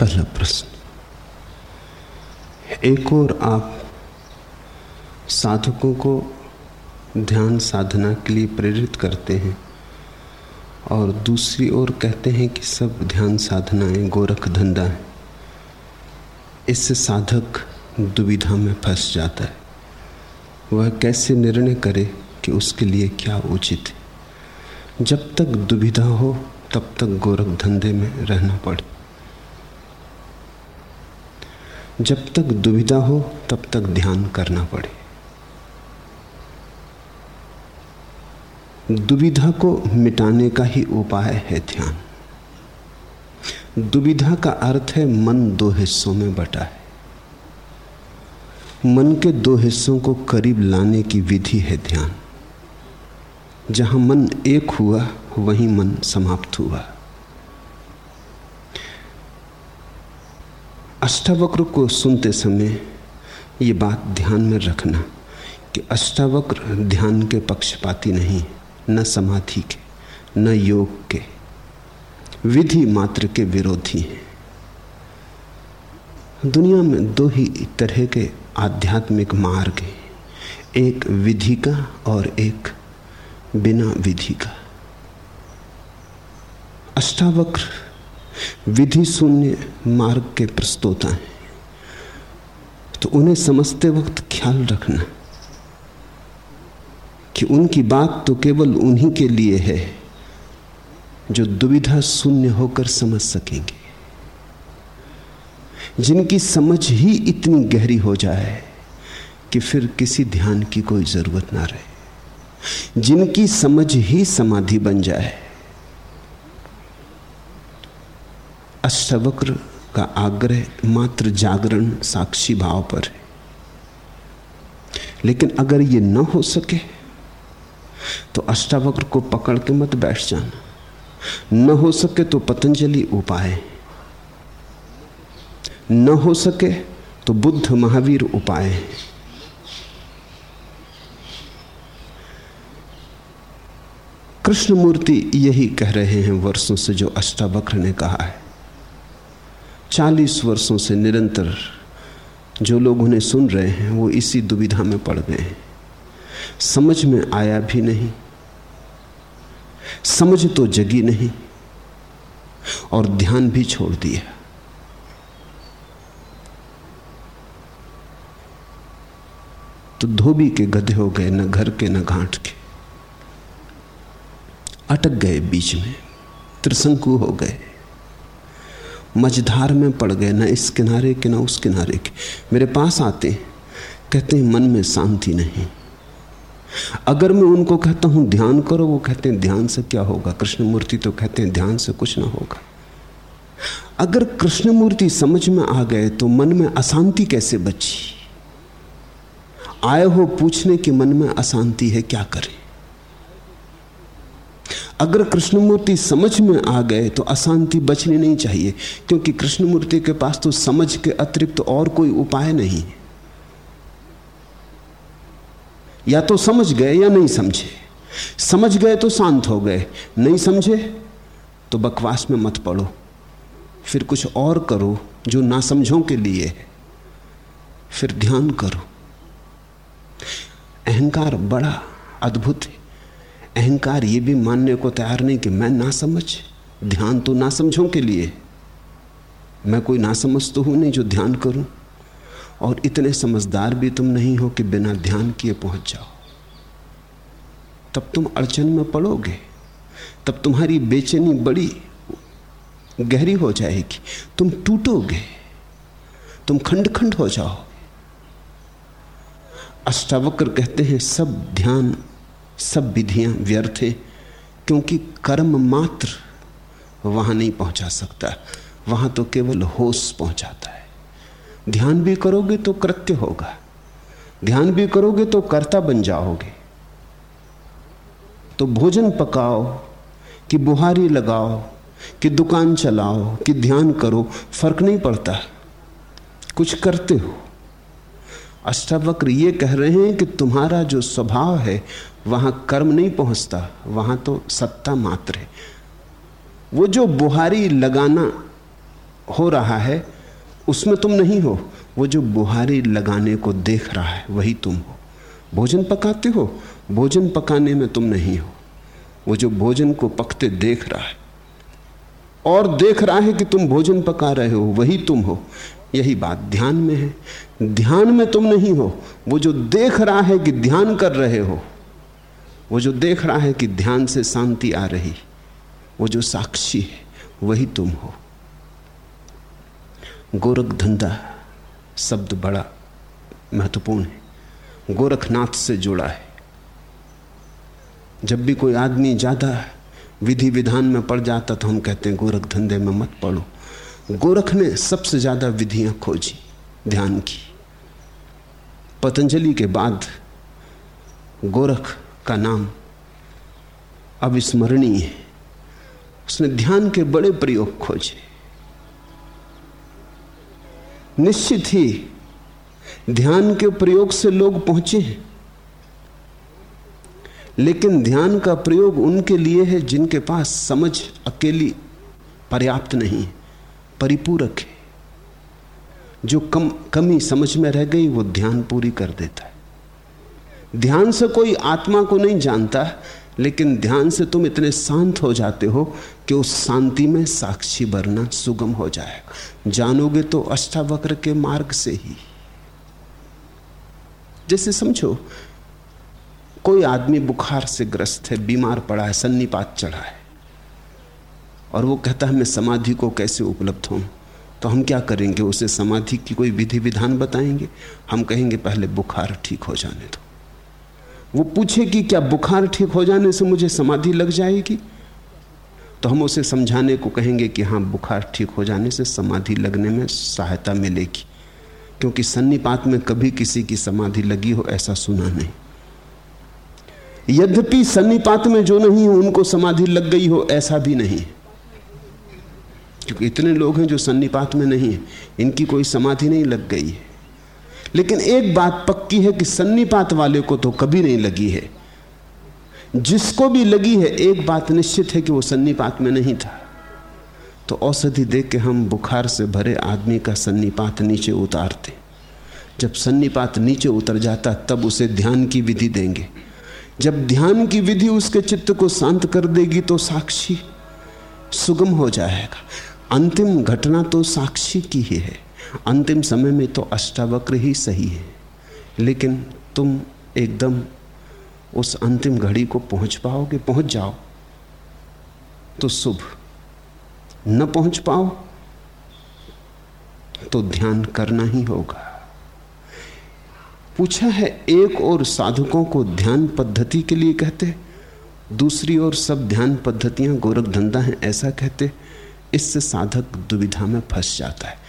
पहला प्रश्न। एक और आप साधकों को ध्यान साधना के लिए प्रेरित करते हैं और दूसरी ओर कहते हैं कि सब ध्यान साधनाएँ गोरख धंधा है। इससे साधक दुविधा में फंस जाता है। वह कैसे निर्णय करे कि उसके लिए क्या उचित है? जब तक दुविधा हो, तब तक गोरख धंधे में रहना पड़े। जब तक दुविधा हो, तब तक ध्यान करना पड़े। दुविधा को मिटाने का ही उपाय है ध्यान। दुविधा का अर्थ है मन दो हिस्सों में बटा है। मन के दो हिस्सों को करीब लाने की विधि है ध्यान। जहाँ मन एक हुआ, वहीं मन समाप्त हुआ। अष्टावक्र को सुनते समय ये बात ध्यान में रखना कि अष्टावक्र ध्यान के पक्षपाती नहीं, न समाधि के, न योग के। विधि मात्र के विरोधी हैं। दुनिया में दो ही तरह के आध्यात्मिक मार्ग हैं, एक विधि का और एक बिना विधि का। अष्टावक्र विधि शून्य मार्ग के प्रस्तोता हैं। तो उन्हें समझते वक्त ख्याल रखना कि उनकी बात तो केवल उन्हीं के लिए है जो दुविधा शून्य होकर समझ सकेंगे। जिनकी समझ ही इतनी गहरी हो जाए कि फिर किसी ध्यान की कोई ज़रूरत ना रहे। जिनकी समझ ही समाधि बन जाए। अष्टवक्र का आग्रह मात्र जागरण साक्षी भाव पर है। लेकिन अगर ये न हो सके तो अष्टावक्र को पकड़ के मत बैठ जाना। न हो सके तो पतंजलि उपाय। न हो सके तो बुद्ध महावीर उपाय। है कृष्णमूर्ति यही कह रहे हैं वर्षों से जो अष्टावक्र ने कहा है। चालीस वर्षों से निरंतर जो लोग उन्हें सुन रहे हैं, वो इसी दुविधा में पड़ गए हैं। समझ में आया भी नहीं, समझ तो जगी नहीं, और ध्यान भी छोड़ दिया। तो धोबी के गधे हो गए, न घर के, न घाट के। अटक गए बीच में, त्रिशंकु हो गए। मझधार में पड़ गए, ना इस किनारे के, ना उस किनारे के। मेरे पास आते, कहते हैं, मन में शांति नहीं। अगर मैं उनको कहता हूँ, ध्यान करो, वो कहते हैं, ध्यान से क्या होगा? कृष्णमूर्ति तो कहते हैं, ध्यान से कुछ ना होगा। अगर कृष्णमूर्ति समझ में आ गए तो मन में अशांति कैसे बची? आए हो पूछने कि मन में अशांति है, क्या करें? अगर कृष्णमूर्ति समझ में आ गए तो अशांति बचनी नहीं चाहिए, क्योंकि कृष्णमूर्ति के पास तो समझ के अतिरिक्त तो और कोई उपाय नहीं। या तो समझ गए या नहीं समझे। समझ गए तो शांत हो गए, नहीं समझे तो बकवास में मत पड़ो। फिर कुछ और करो जो ना समझों के लिए। फिर ध्यान करो। अहंकार बड़ा अद्भुत है। अहंकार ये भी मानने को तैयार नहीं कि मैं ना समझ, ध्यान तो ना समझों के लिए। मैं कोई ना समझ तो हूँ नहीं जो ध्यान करूँ। और इतने समझदार भी तुम नहीं हो कि बिना ध्यान किए पहुँच जाओ। तब तुम अड़चन में पड़ोगे, तब तुम्हारी बेचैनी बड़ी गहरी हो जाएगी। तुम टूटोगे, तुम खंड खंड हो जाओ अष्टावक्र कहते हैं, सब ध्यान सब विधियाँ व्यर्थ है, क्योंकि कर्म मात्र वहाँ नहीं पहुँचा सकता। वहाँ तो केवल होश पहुंचाता है। ध्यान भी करोगे तो कृत्य होगा। ध्यान भी करोगे तो कर्ता बन जाओगे। तो भोजन पकाओ, कि बुहारी लगाओ, कि दुकान चलाओ, कि ध्यान करो, फ़र्क नहीं पड़ता। कुछ करते हो। अष्टावक्र ये कह रहे हैं कि तुम्हारा जो स्वभाव है वहाँ कर्म नहीं पहुँचता, वहाँ तो सत्ता मात्र है। वो जो बुहारी लगाना हो रहा है, उसमें तुम नहीं हो। वो जो बुहारी लगाने को देख रहा है, वही तुम हो। भोजन पकाते हो, भोजन पकाने में तुम नहीं हो। वो जो भोजन को पकते देख रहा है, और देख रहा है कि तुम भोजन पका रहे हो, वही तुम हो। यही बात ध्यान में है। ध्यान में तुम नहीं हो। वो जो देख रहा है कि ध्यान कर रहे हो वो जो देख रहा है कि ध्यान से शांति आ रही, वो जो साक्षी है, वही तुम हो। गोरख धंधा शब्द बड़ा महत्वपूर्ण है। गोरखनाथ से जुड़ा है। जब भी कोई आदमी ज़्यादा विधि विधान में पड़ जाता तो हम कहते हैं गोरख धंधे में मत पड़ो। गोरख ने सबसे ज़्यादा विधियाँ खोजी, ध्यान की। पतंजलि के बाद गोरख का नाम अविस्मरणीय है। उसने ध्यान के बड़े प्रयोग खोजे। निश्चित ही ध्यान के प्रयोग से लोग पहुँचे हैं। लेकिन ध्यान का प्रयोग उनके लिए है जिनके पास समझ अकेली पर्याप्त नहीं है परिपूरक है। जो कम, कमी समझ में रह गई, वो ध्यान पूरी कर देता है। ध्यान से कोई आत्मा को नहीं जानता, लेकिन ध्यान से तुम इतने शांत हो जाते हो कि उस शांति में साक्षी भरना सुगम हो जाएगा। जानोगे तो अष्टावक्र के मार्ग से ही। जैसे समझो, कोई आदमी बुखार से ग्रस्त है, बीमार पड़ा है, सन्नीपात चढ़ा है, और वो कहता है, मैं समाधि को कैसे उपलब्ध हूँ? तो हम क्या करेंगे? उसे समाधि की कोई विधि विधान बताएँगे? हम कहेंगे, पहले बुखार ठीक हो जाने दो। वो पूछे कि क्या बुखार ठीक हो जाने से मुझे समाधि लग जाएगी? तो हम उसे समझाने को कहेंगे कि हाँ बुखार ठीक हो जाने से समाधि लगने में सहायता मिलेगी, क्योंकि सन्नीपात में कभी किसी की समाधि लगी हो, ऐसा सुना नहीं। यद्यपि सन्नीपात में जो नहीं हो, उनको समाधि लग गई हो, ऐसा भी नहीं क्योंकि इतने लोग हैं जो सन्निपात में नहीं है, इनकी कोई समाधि नहीं लग गई है। लेकिन एक बात पक्की है कि सन्नीपात वाले को तो कभी नहीं लगी है। जिसको भी लगी है, एक बात निश्चित है कि वो सन्नीपात में नहीं था। तो औषधि देख के हम बुखार से भरे आदमी का सन्नीपात नीचे उतारते। जब सन्नीपात नीचे उतर जाता, तब उसे ध्यान की विधि देंगे। जब ध्यान की विधि उसके चित्त को शांत कर देगी तो साक्षी सुगम हो जाएगा। अंतिम घटना तो साक्षी की ही है। अंतिम समय में तो अष्टावक्र ही सही है। लेकिन तुम एकदम उस अंतिम घड़ी को पहुँच पाओगे, पहुँच जाओ। तो शुभ। न पहुँच पाओ तो ध्यान करना ही होगा। पूछा है, एक और साधकों को ध्यान पद्धति के लिए कहते, दूसरी ओर सब ध्यान पद्धतियाँ गोरख धंधा हैं, ऐसा कहते, इससे साधक दुविधा में फंस जाता है।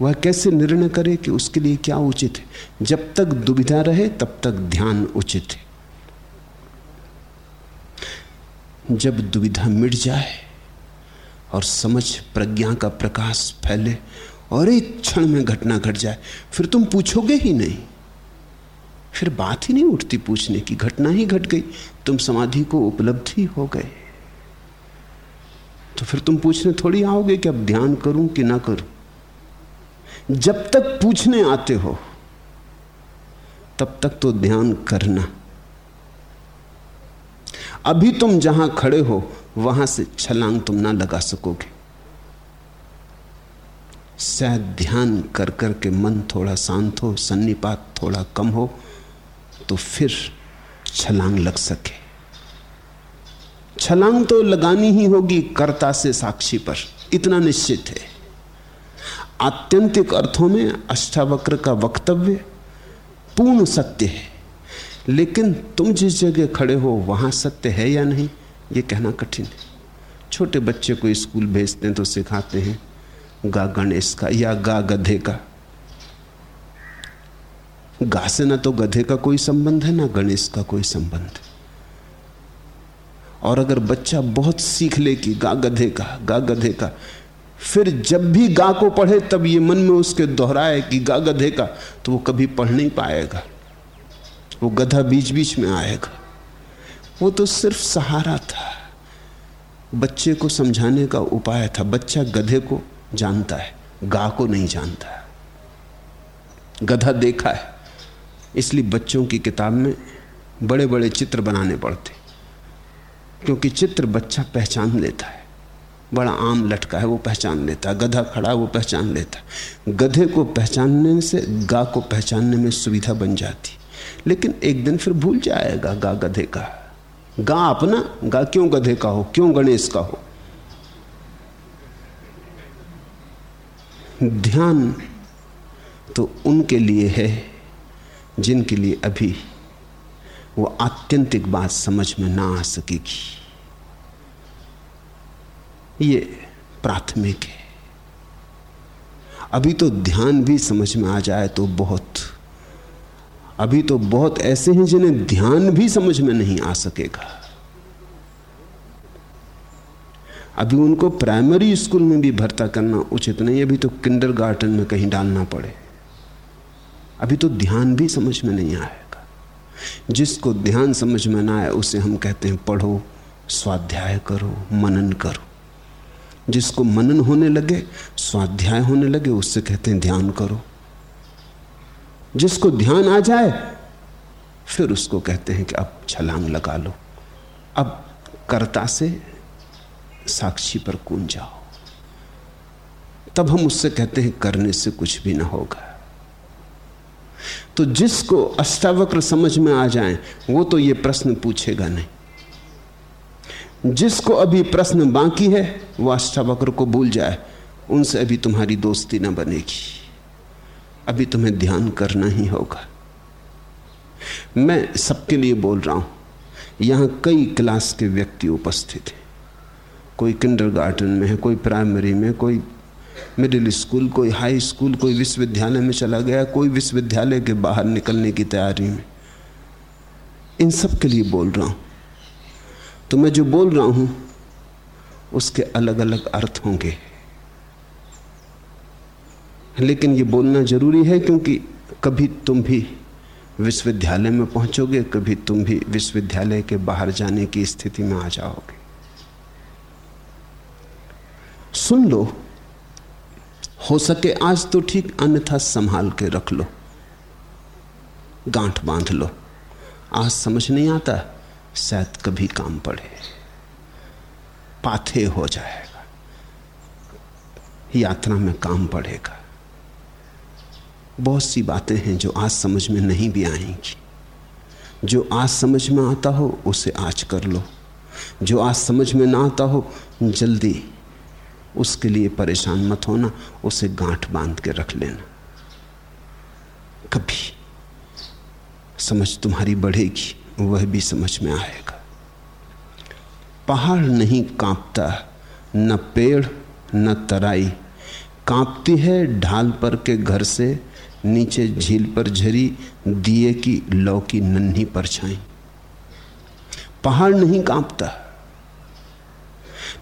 वह कैसे निर्णय करे कि उसके लिए क्या उचित है? जब तक दुविधा रहे, तब तक ध्यान उचित है। जब दुविधा मिट जाए और समझ, प्रज्ञा का प्रकाश फैले और एक क्षण में घटना घट जाए, फिर तुम पूछोगे ही नहीं। फिर बात ही नहीं उठती पूछने की। घटना ही घट गई। तुम समाधि को उपलब्ध ही हो गए। तो फिर तुम पूछने थोड़ी आओगे कि अब ध्यान करूँ कि ना करूँ? जब तक पूछने आते हो, तब तक तो ध्यान करना। अभी तुम जहाँ खड़े हो, वहाँ से छलांग तुम ना लगा सकोगे। शायद ध्यान कर कर के मन थोड़ा शांत हो, सन्निपात थोड़ा कम हो तो फिर छलांग लग सके। छलांग तो लगानी ही होगी कर्ता से साक्षी पर, इतना निश्चित है। आत्यंतिक अर्थों में अष्टावक्र का वक्तव्य पूर्ण सत्य है। लेकिन तुम जिस जगह खड़े हो, वहाँ सत्य है या नहीं, ये कहना कठिन है। छोटे बच्चे को स्कूल भेजते हैं तो सिखाते हैं, गा गणेश का या गा गधे का। गा से ना तो गधे का कोई संबंध है, ना गणेश का कोई संबंध। और अगर बच्चा बहुत सीख ले कि गा गधे का, गा गधे का फिर जब भी गा को पढ़े, तब ये मन में उसके दोहराए कि गा गधे का तो वो कभी पढ़ नहीं पाएगा। वो गधा बीच बीच में आएगा। वो तो सिर्फ़ सहारा था। बच्चे को समझाने का उपाय था। बच्चा गधे को जानता है, गा को नहीं जानता गधा देखा है, इसलिए बच्चों की किताब में बड़े बड़े चित्र बनाने पड़ते। क्योंकि चित्र बच्चा पहचान लेता है। बड़ा आम लटका है, वो पहचान लेता गधा खड़ा वो पहचान लेता गधे को पहचानने से गा को पहचानने में सुविधा बन जाती। लेकिन एक दिन फिर भूल जाएगा गा गधे का। गा अपना, गा क्यों गधे का हो, क्यों गणेश का हो? ध्यान तो उनके लिए है, जिनके लिए अभी वो आत्यंतिक बात समझ में ना आ सकेगी। ये प्राथमिक है। अभी तो ध्यान भी समझ में आ जाए तो बहुत। अभी तो बहुत ऐसे हैं जिन्हें ध्यान भी समझ में नहीं आ सकेगा। अभी उनको प्राइमरी स्कूल में भी भर्ता करना उचित नहीं, अभी तो किंडरगार्टन में कहीं डालना पड़े। अभी तो ध्यान भी समझ में नहीं आएगा। जिसको ध्यान समझ में ना आए, उसे हम कहते हैं, पढ़ो, स्वाध्याय करो, मनन करो। जिसको मनन होने लगे, स्वाध्याय होने लगे, उससे कहते हैं, ध्यान करो। जिसको ध्यान आ जाए, फिर उसको कहते हैं कि अब छलांग लगा लो। अब कर्ता से साक्षी पर कूद जाओ। तब हम उससे कहते हैं, करने से कुछ भी ना होगा। तो जिसको अष्टावक्र समझ में आ जाए, वो तो ये प्रश्न पूछेगा नहीं। जिसको अभी प्रश्न बाकी है, वो अष्टावक्र को भूल जाए। उनसे अभी तुम्हारी दोस्ती ना बनेगी। अभी तुम्हें ध्यान करना ही होगा। मैं सबके लिए बोल रहा हूँ, यहाँ कई क्लास के व्यक्ति उपस्थित हैं। कोई किंडरगार्टन में है, कोई प्राइमरी में, कोई मिडिल स्कूल कोई हाई स्कूल कोई विश्वविद्यालय में चला गया, कोई विश्वविद्यालय के बाहर निकलने की तैयारी में। इन सब के लिए बोल रहा हूँ तो मैं जो बोल रहा हूँ, उसके अलग अलग अर्थ होंगे। लेकिन ये बोलना ज़रूरी है क्योंकि कभी तुम भी विश्वविद्यालय में पहुंचोगे, कभी तुम भी विश्वविद्यालय के बाहर जाने की स्थिति में आ जाओगे। सुन लो, हो सके आज तो ठीक अन्यथा संभाल के रख लो। गांठ बाँध लो। आज समझ नहीं आता शायद कभी काम पड़े, पाथे हो जाएगा यात्रा में काम पड़ेगा। बहुत सी बातें हैं जो आज समझ में नहीं भी आएँगी। जो आज समझ में आता हो, उसे आज कर लो। जो आज समझ में ना आता हो, जल्दी उसके लिए परेशान मत होना, उसे गांठ बाँध के रख लेना। कभी समझ तुम्हारी बढ़ेगी। वह भी समझ में आएगा। पहाड़ नहीं कांपता, न पेड़, न तराई। कांपती है ढाल पर के घर से, नीचे झील पर झरी, दिए की लौ की नन्ही परछाई पहाड़ नहीं कांपता,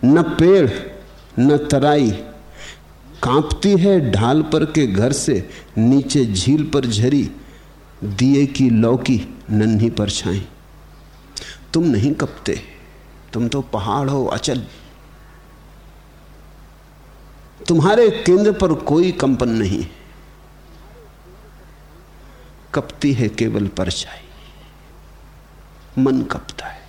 न पेड़, न तराई। कांपती है ढाल पर के घर से, नीचे झील पर झरी दिए की लौकी नन्ही परछाई तुम नहीं कपते, तुम तो पहाड़ हो अचल। तुम्हारे केंद्र पर कोई कंपन नहीं। कपती है केवल परछाई, मन कपता है।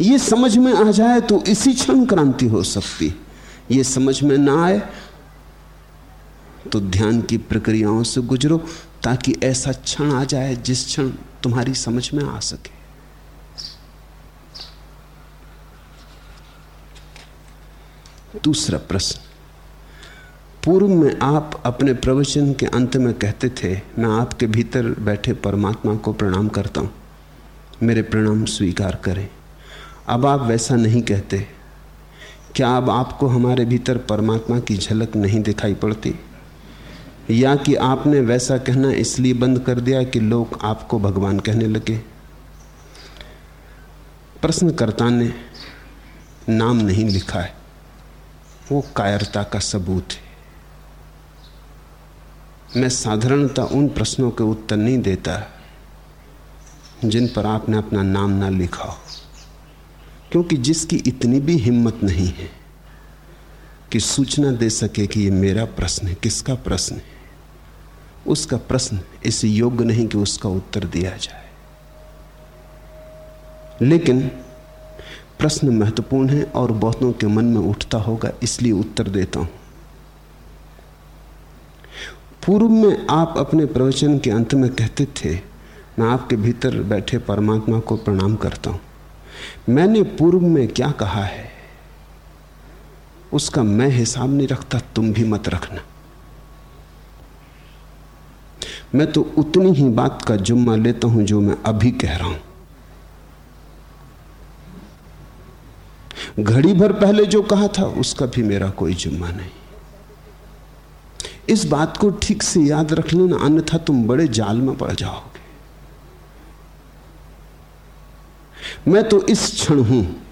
ये समझ में आ जाए तो इसी क्षण क्रांति हो सकती। ये समझ में ना आए तो ध्यान की प्रक्रियाओं से गुजरो ताकि ऐसा क्षण आ जाए जिस क्षण तुम्हारी समझ में आ सके। दूसरा प्रश्न। पूर्व में आप अपने प्रवचन के अंत में कहते थे, मैं आपके भीतर बैठे परमात्मा को प्रणाम करता हूँ। मेरे प्रणाम स्वीकार करें। अब आप वैसा नहीं कहते। क्या अब आपको हमारे भीतर परमात्मा की झलक नहीं दिखाई पड़ती? या कि आपने वैसा कहना इसलिए बंद कर दिया कि लोग आपको भगवान कहने लगे? प्रश्नकर्ता ने नाम नहीं लिखा है। वो कायरता का सबूत है। मैं साधारणता उन प्रश्नों के उत्तर नहीं देता जिन पर आपने अपना नाम ना लिखा हो, क्योंकि जिसकी इतनी भी हिम्मत नहीं है। कि सूचना दे सके कि ये मेरा प्रश्न है। किसका प्रश्न? है उसका प्रश्न इस योग्य नहीं कि उसका उत्तर दिया जाए। लेकिन प्रश्न महत्वपूर्ण है और बहुतों के मन में उठता होगा, इसलिए उत्तर देता हूँ। पूर्व में आप अपने प्रवचन के अंत में कहते थे, मैं आपके भीतर बैठे परमात्मा को प्रणाम करता हूँ। मैंने पूर्व में क्या कहा है? उसका मैं हिसाब नहीं रखता, तुम भी मत रखना। मैं तो उतनी ही बात का जुम्मा लेता हूँ जो मैं अभी कह रहा हूँ। घड़ी भर पहले जो कहा था, उसका भी मेरा कोई जुम्मा नहीं। इस बात को ठीक से याद रख लेना, अन्यथा तुम बड़े जाल में पड़ जाओगे। मैं तो इस क्षण हूँ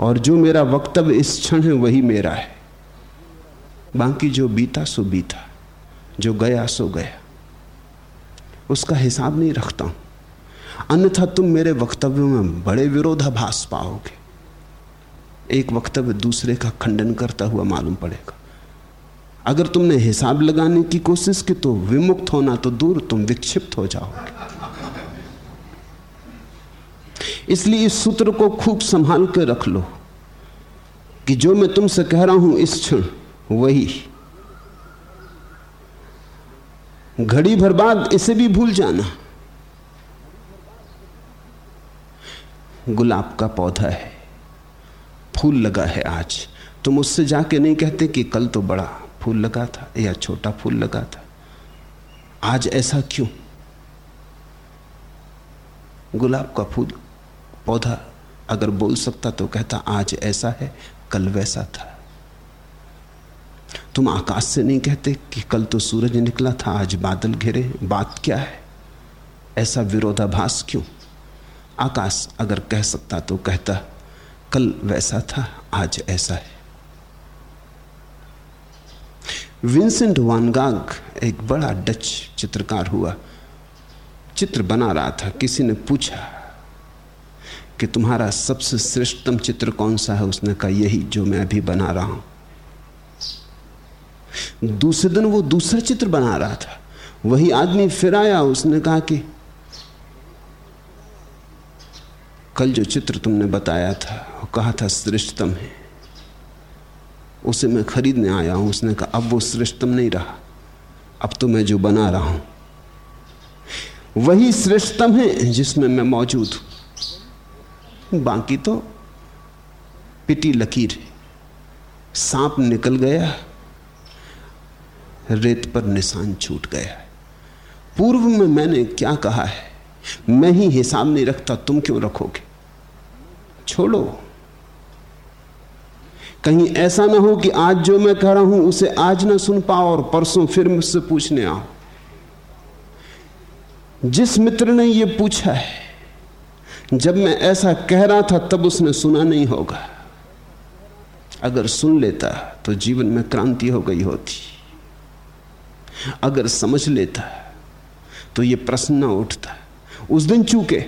और जो मेरा वक्तव्य इस क्षण है, वही मेरा है। बाकी जो बीता, सो बीता। जो गया, सो गया। उसका हिसाब नहीं रखता हूँ। अन्यथा तुम मेरे वक्तव्यों में बड़े विरोधाभास पाओगे। एक वक्तव्य दूसरे का खंडन करता हुआ मालूम पड़ेगा। अगर तुमने हिसाब लगाने की कोशिश की तो विमुक्त होना तो दूर तुम विक्षिप्त हो जाओगे। इसलिए इस सूत्र को खूब संभाल कर रख लो कि जो मैं तुमसे कह रहा हूँ इस क्षण वही। घड़ी भर बाद इसे भी भूल जाना। गुलाब का पौधा है, फूल लगा है आज। तुम उससे जाके नहीं कहते कि कल तो बड़ा फूल लगा था या छोटा फूल लगा था। आज ऐसा क्यों? गुलाब का फूल पौधा अगर बोल सकता तो कहता, आज ऐसा है, कल वैसा था। तुम आकाश से नहीं कहते कि कल तो सूरज निकला था, आज बादल घिरे, बात क्या है? ऐसा विरोधाभास क्यों? आकाश अगर कह सकता तो कहता, कल वैसा था, आज ऐसा है। विंसेंट वानगाग एक बड़ा डच चित्रकार हुआ। चित्र बना रहा था, किसी ने पूछा कि तुम्हारा सबसे श्रेष्ठतम चित्र कौन सा है? उसने कहा, यही जो मैं अभी बना रहा हूँ। दूसरे दिन वो दूसरा चित्र बना रहा था। वही आदमी फिर आया, उसने कहा कि, कल जो चित्र तुमने बताया था कहा था श्रेष्ठतम है। उसे मैं खरीदने आया हूँ। उसने कहा, अब वो श्रेष्ठतम नहीं रहा। अब तो मैं जो बना रहा हूँ, वही श्रेष्ठतम है जिसमें मैं मौजूद हूँ। बाकी तो पिटी लकीर है। सांप निकल गया, रेत पर निशान छूट गया। पूर्व में मैंने क्या कहा है? मैं ही हिसाब नहीं रखता, तुम क्यों रखोगे? छोड़ो। कहीं ऐसा ना हो कि आज जो मैं कह रहा हूँ, उसे आज ना सुन पाओ और परसों फिर मुझसे पूछने आओ। जिस मित्र ने यह पूछा है जब मैं ऐसा कह रहा था, तब उसने सुना नहीं होगा। अगर सुन लेता तो जीवन में क्रांति हो गई होती। अगर समझ लेता तो यह प्रश्न ना उठता। उस दिन चूके।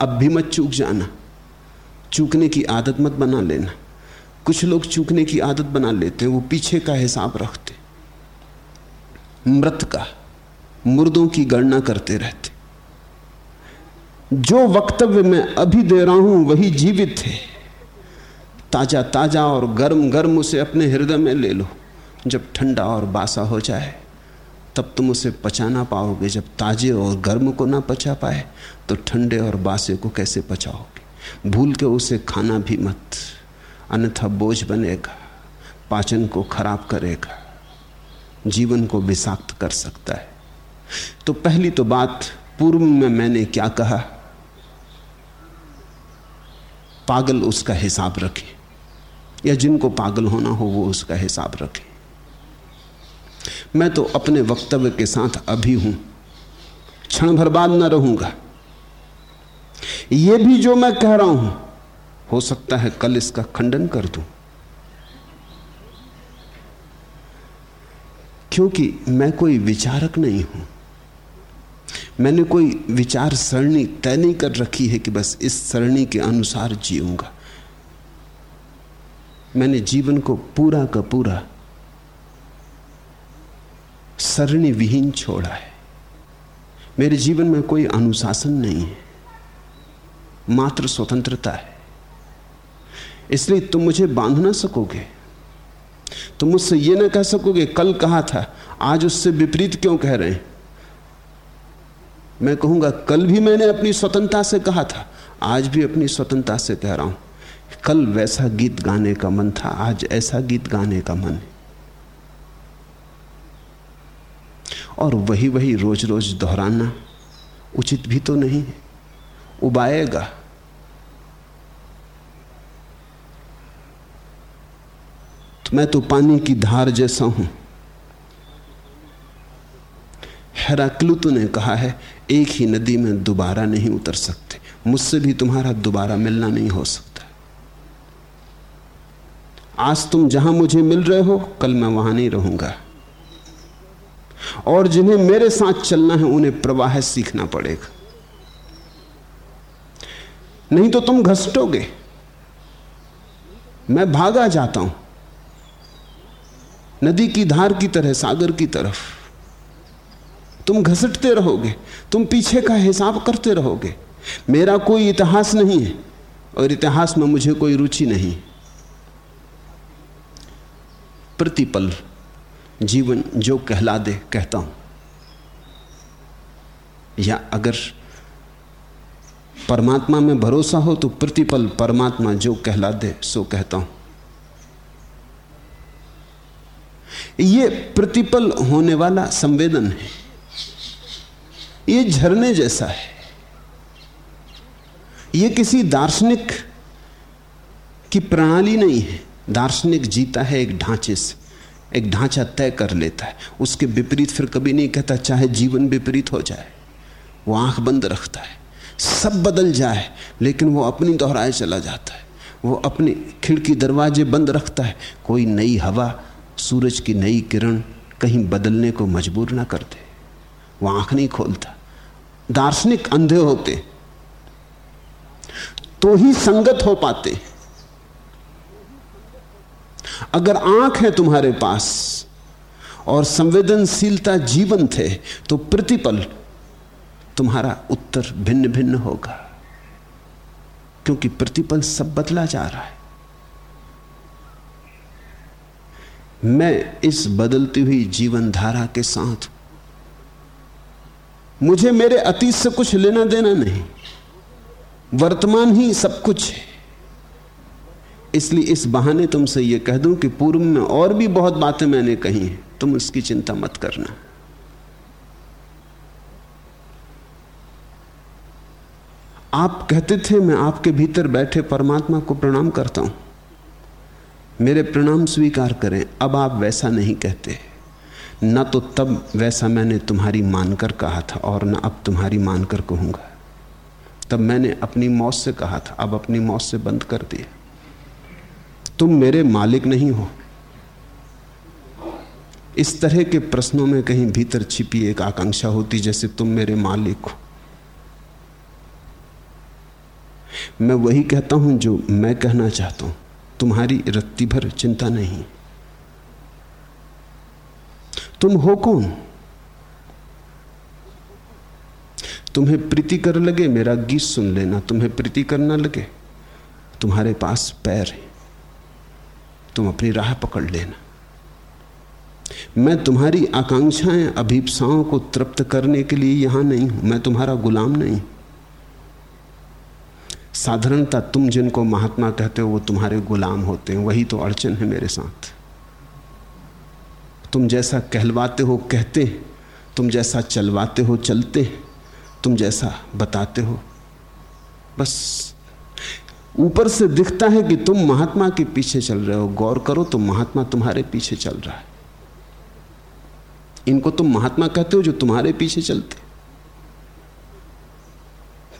अब भी मत चूक जाना। चूकने की आदत मत बना लेना। कुछ लोग चूकने की आदत बना लेते हैं वो पीछे का हिसाब रखते। मृत का, मुर्दों की गणना करते रहते। जो वक्तव्य मैं अभी दे रहा हूँ, वही जीवित है। ताज़ा ताज़ा और गर्म गर्म उसे अपने हृदय में ले लो। जब ठंडा और बासा हो जाए, तब तुम उसे पचाना पाओगे। जब ताजे और गर्म को ना पचा पाए तो ठंडे और बासे को कैसे पचाओगे? भूल के उसे खाना भी मत। अन्यथा बोझ बनेगा, पाचन को खराब करेगा, जीवन को विषाक्त कर सकता है। तो पहली तो बात, पूर्व में मैंने क्या कहा? पागल उसका हिसाब रखे। या जिनको पागल होना हो, वो उसका हिसाब रखे। मैं तो अपने वक्तव्य के साथ अभी हूँ। क्षण भर बाद न रहूँगा। यह भी जो मैं कह रहा हूँ, हो सकता है कल इसका खंडन कर दूँ। क्योंकि मैं कोई विचारक नहीं हूँ। मैंने कोई विचार सरणी तय नहीं कर रखी है कि बस इस सरणी के अनुसार जीऊँगा। मैंने जीवन को पूरा का पूरा सरणी विहीन छोड़ा है। मेरे जीवन में कोई अनुशासन नहीं है। मात्र स्वतंत्रता है। इसलिए तुम मुझे बाँध ना सकोगे। तुम मुझसे यह ना कह सकोगे, कल कहा था, आज उससे विपरीत क्यों कह रहे हैं? मैं कहूँगा, कल भी मैंने अपनी स्वतंत्रता से कहा था, आज भी अपनी स्वतंत्रता से कह रहा हूँ, कल वैसा गीत गाने का मन था, आज ऐसा गीत गाने का मन है। और वही वही रोज रोज दोहराना उचित भी तो नहीं है, उबाएगा। तो मैं तो पानी की धार जैसा हूँ। हेराक्लुतु ने कहा है एक ही नदी में दोबारा नहीं उतर सकते। मुझसे भी तुम्हारा दोबारा मिलना नहीं हो सकता। आज तुम जहाँ मुझे मिल रहे हो, कल मैं वहाँ नहीं रहूँगा। और जिन्हें मेरे साथ चलना है, उन्हें प्रवाह सीखना पड़ेगा। नहीं तो तुम घसटोगे। मैं भागा जाता हूँ। नदी की धार की तरह, सागर की तरफ़। तुम घसटते रहोगे, तुम पीछे का हिसाब करते रहोगे। मेरा कोई इतिहास नहीं है और इतिहास में मुझे कोई रुचि नहीं। प्रतिपल, जीवन जो कहला दे, कहता हूँ। या अगर परमात्मा में भरोसा हो तो प्रतिपल परमात्मा जो कहला दे, सो कहता हूँ। ये प्रतिपल होने वाला संवेदन है। ये झरने जैसा है। ये किसी दार्शनिक की प्रणाली नहीं है। दार्शनिक जीता है एक ढांचे से, एक ढांचा तय कर लेता है। उसके विपरीत फिर कभी नहीं कहता, चाहे जीवन विपरीत हो जाए, वो आँख बंद रखता है। सब बदल जाए, लेकिन वो अपनी दोहराए चला जाता है। वो अपनी खिड़की दरवाजे बंद रखता है। कोई नई हवा, सूरज की नई किरण कहीं बदलने को मजबूर ना कर दे। वो आँख नहीं खोलता। दार्शनिक अंधे होते तो ही संगत हो पाते अगर आँख है तुम्हारे पास और संवेदनशीलता जीवन थे तो प्रतिपल तुम्हारा उत्तर भिन्न भिन्न होगा। क्योंकि प्रतिपल सब बदला जा रहा है। मैं इस बदलती हुई जीवन धारा के साथ मुझे मेरे अतीत से कुछ लेना देना नहीं। वर्तमान ही सब कुछ है। इसलिए इस बहाने तुमसे यह कह दूँ कि पूर्व में और भी बहुत बातें मैंने कही हैं, तुम उसकी चिंता मत करना। आप कहते थे मैं आपके भीतर बैठे परमात्मा को प्रणाम करता हूँ। मेरे प्रणाम स्वीकार करें, अब आप वैसा नहीं कहते। न तो तब वैसा मैंने तुम्हारी मानकर कहा था और न अब तुम्हारी मानकर कहूँगा। तब मैंने अपनी मौत से कहा था, अब अपनी मौत से बंद कर दिया। तुम मेरे मालिक नहीं हो। इस तरह के प्रश्नों में कहीं भीतर छिपी एक आकांक्षा होती जैसे तुम मेरे मालिक हो। मैं वही कहता हूँ जो मैं कहना चाहता हूँ। तुम्हारी रत्ती भर चिंता नहीं। तुम हो कौन? तुम्हें प्रीति कर लगे, मेरा गीत सुन लेना। तुम्हें प्रीति करना लगे, तुम्हारे पास पैर है। तुम अपनी राह पकड़ लेना। मैं तुम्हारी आकांक्षाएँ, अभीपसाओं को तृप्त करने के लिए यहाँ नहीं हूँ। मैं तुम्हारा गुलाम नहीं। साधारणता तुम जिनको महात्मा कहते हो, वो तुम्हारे गुलाम होते हैं। वही तो अड़चन है मेरे साथ। तुम जैसा कहलवाते हो कहते तुम जैसा चलवाते हो चलते तुम जैसा बताते हो। बस ऊपर से दिखता है कि तुम महात्मा के पीछे चल रहे हो। गौर करो तो महात्मा तुम्हारे पीछे चल रहा है। इनको तुम महात्मा कहते हो जो तुम्हारे पीछे चलते।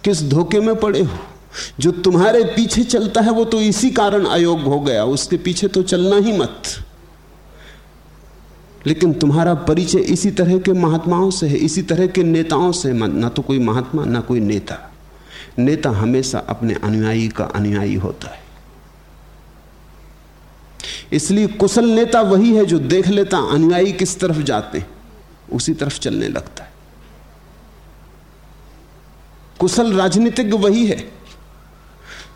किस धोखे में पड़े हो? जो तुम्हारे पीछे चलता है, वो तो इसी कारण अयोग्य हो गया। उसके पीछे तो चलना ही मत। लेकिन तुम्हारा परिचय इसी तरह के महात्माओं से है, इसी तरह के नेताओं से ना तो कोई महात्मा, ना कोई नेता। नेता हमेशा अपने अनुयायी का अनुयायी होता है। इसलिए कुशल नेता वही है जो देख लेता, अनुयायी किस तरफ़ जाते हैं उसी तरफ़ चलने लगता है। कुशल राजनीतिज्ञ वही है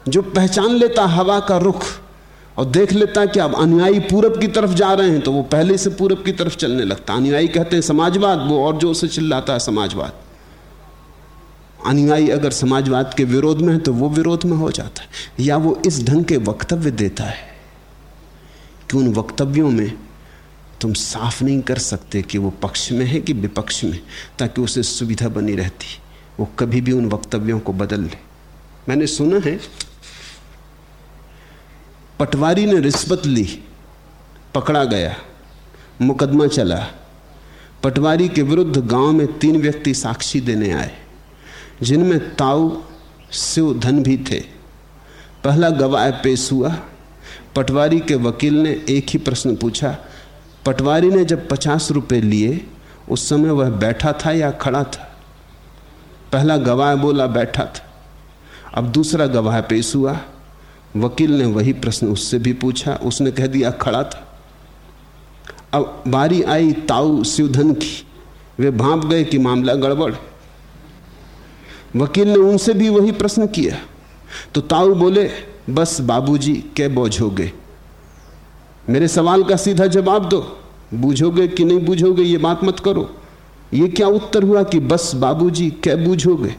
जो पहचान लेता हवा का रुख और देख लेता कि अब अनुयायी पूरब की तरफ़ जा रहे हैं तो वो पहले से पूरब की तरफ़ चलने लगता। अनुयायी कहते हैं समाजवाद, वो और ज़ोर से चिल्लाता है, समाजवाद। अनुयायी अगर समाजवाद के विरोध में है तो वो विरोध में हो जाता है। या वो इस ढंग के वक्तव्य देता है कि उन वक्तव्यों में तुम साफ़ नहीं कर सकते कि वो पक्ष में है कि विपक्ष में, ताकि उसे सुविधा बनी रहती, वो कभी भी उन वक्तव्यों को बदल ले। मैंने सुना है पटवारी ने रिश्वत ली, पकड़ा गया, मुकदमा चला। पटवारी के विरुद्ध गाँव में तीन व्यक्ति साक्षी देने आए, जिनमें ताऊ शिव धन भी थे। पहला गवाह पेश हुआ। पटवारी के वकील ने एक ही प्रश्न पूछा, पटवारी ने जब पचास रुपए लिए, उस समय वह बैठा था या खड़ा था? पहला गवाह बोला, बैठा था। अब दूसरा गवाह पेश हुआ वकील ने वही प्रश्न उससे भी पूछा। उसने कह दिया, खड़ा था। अब बारी आई ताऊ शिवधन की। वे भाप गए कि मामला गड़बड़ वकील ने उनसे भी वही प्रश्न किया। तो ताऊ बोले, बस बाबूजी, के बोझोगे? मेरे सवाल का सीधा जवाब दो। बूझोगे कि नहीं बूझोगे, ये बात मत करो। ये क्या उत्तर हुआ कि बस बाबूजी क्या बूझोगे?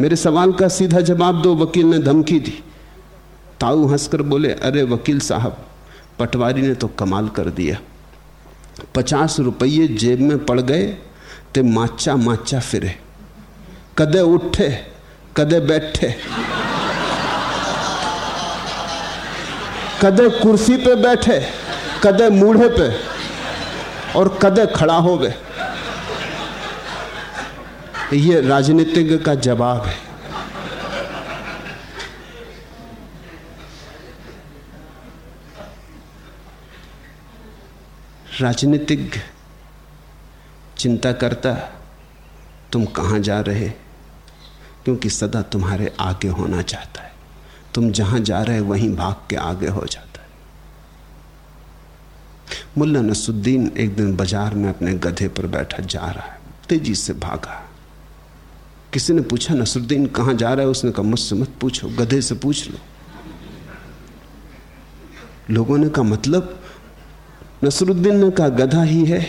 मेरे सवाल का सीधा जवाब दो, वकील ने धमकी दी। ताऊ हंसकर बोले, अरे वकील साहब, पटवारी ने तो कमाल कर दिया। पचास रुपये जेब में पड़ गए, ते माचा माचा फिरे। कदे उठे, कदे बैठे। कदे कुर्सी पे बैठे, कदे मूढ़े पे, और कदे खड़ा हो गए ये राजनीतिज्ञ का जवाब है। राजनीतिज्ञ चिंता करता, तुम कहाँ जा रहे? क्योंकि सदा तुम्हारे आगे होना चाहता है। तुम जहाँ जा रहे, वहीं भाग के आगे हो जाता है। मुल्ला नसुद्दीन एक दिन बाज़ार में अपने गधे पर बैठा जा रहा है। तेज़ी से भागा। किसी ने पूछा नसरुद्दीन कहाँ जा रहा है? उसने कहा, मुझसे मत पूछो, गधे से पूछ लो। लोगों ने कहा मतलब नसरुद्दीन ने कहा गधा ही है।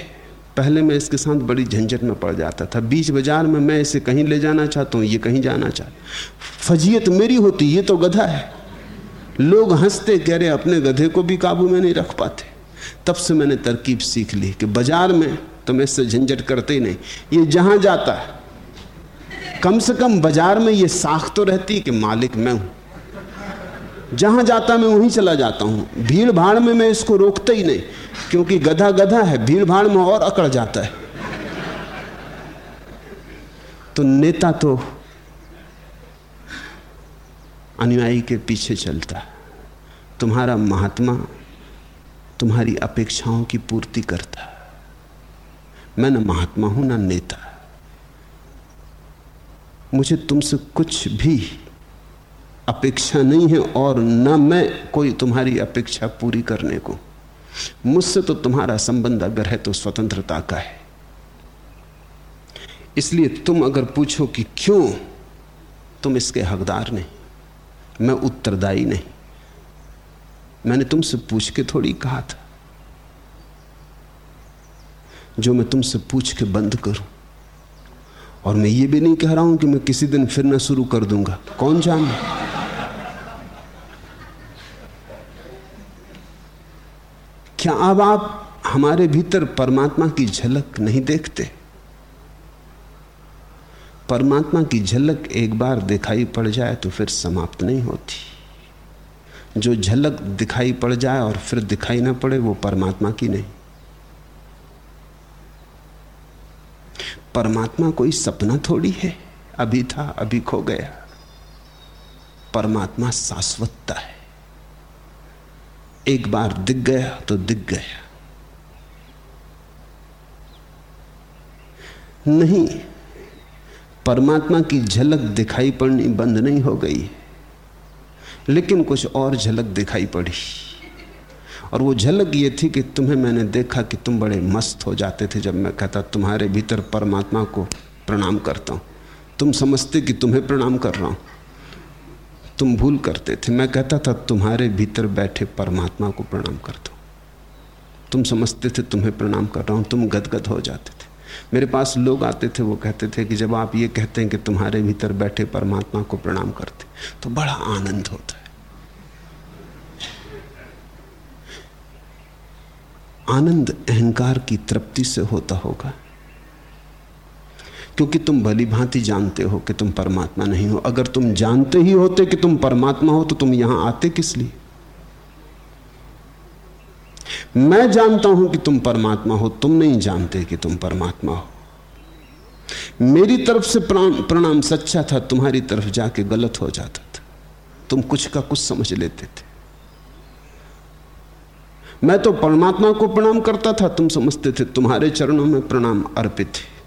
पहले मैं इसके साथ बड़ी झंझट में पड़ जाता था। बीच बाज़ार में मैं इसे कहीं ले जाना चाहता हूँ, ये कहीं जाना चाहता फजीयत मेरी होती, ये तो गधा है। लोग हँसते, कह रहे अपने गधे को भी काबू में नहीं रख पाते। तब से मैंने तरकीब सीख ली कि बाज़ार में तो मैं इससे झंझट करते ही नहीं। ये जहाँ जाता है, कम से कम बाज़ार में ये साख तो रहती कि मालिक मैं हूँ। जहाँ जाता मैं वहीं चला जाता हूँ। भीड़ भाड़ में मैं इसको रोकता ही नहीं, क्योंकि गधा गधा है, भीड़ भाड़ में और अकड़ जाता है। तो नेता तो अनुयायी के पीछे चलता तुम्हारा महात्मा तुम्हारी अपेक्षाओं की पूर्ति करता मैं ना महात्मा हूँ, ना नेता। मुझे तुमसे कुछ भी अपेक्षा नहीं है और न मैं कोई तुम्हारी अपेक्षा पूरी करने को। मुझसे तो तुम्हारा संबंध अगर है तो स्वतंत्रता का है। इसलिए तुम अगर पूछो कि क्यों तुम इसके हकदार नहीं, मैं उत्तरदायी नहीं। मैंने तुमसे पूछ के थोड़ी कहा था। जो मैं तुमसे पूछ के बंद करूँ, और मैं ये भी नहीं कह रहा हूँ कि मैं किसी दिन फिरना शुरू कर दूँगा। कौन जाने? क्या अब आप हमारे भीतर परमात्मा की झलक नहीं देखते? परमात्मा की झलक एक बार दिखाई पड़ जाए तो फिर समाप्त नहीं होती। जो झलक दिखाई पड़ जाए और फिर दिखाई ना पड़े, वो परमात्मा की नहीं। परमात्मा कोई सपना थोड़ी है, अभी था, अभी खो गया। परमात्मा शाश्वतता है। एक बार दिख गया तो दिख गया। नहीं, परमात्मा की झलक दिखाई पड़नी बंद नहीं हो गई, लेकिन कुछ और झलक दिखाई पड़ी। और वो झलक ये थी कि तुम्हें मैंने देखा कि तुम बड़े मस्त हो जाते थे जब मैं कहता, तुम्हारे भीतर परमात्मा को प्रणाम करता हूँ। तुम समझते कि तुम्हें प्रणाम कर रहा हूँ। तुम भूल करते थे। मैं कहता था, तुम्हारे भीतर बैठे परमात्मा को प्रणाम कर दो तुम समझते थे, तुम्हें प्रणाम कर रहा हूँ। तुम गदगद हो जाते थे। मेरे पास लोग आते थे, वो कहते थे कि जब आप ये कहते हैं कि तुम्हारे भीतर बैठे परमात्मा को प्रणाम करते तो बड़ा आनंद होता है। आनंद अहंकार की तृप्ति से होता होगा। क्योंकि तुम भली भांति जानते हो कि तुम परमात्मा नहीं हो। अगर तुम जानते ही होते कि तुम परमात्मा हो तो तुम यहाँ आते किस लिए? मैं जानता हूँ कि तुम परमात्मा हो, तुम नहीं जानते कि तुम परमात्मा हो। मेरी तरफ़ से प्रणाम सच्चा था, तुम्हारी तरफ़ जाके गलत हो जाता था। तुम कुछ का कुछ समझ लेते थे। मैं तो परमात्मा को प्रणाम करता था, तुम समझते थे, तुम्हारे चरणों में प्रणाम अर्पित थे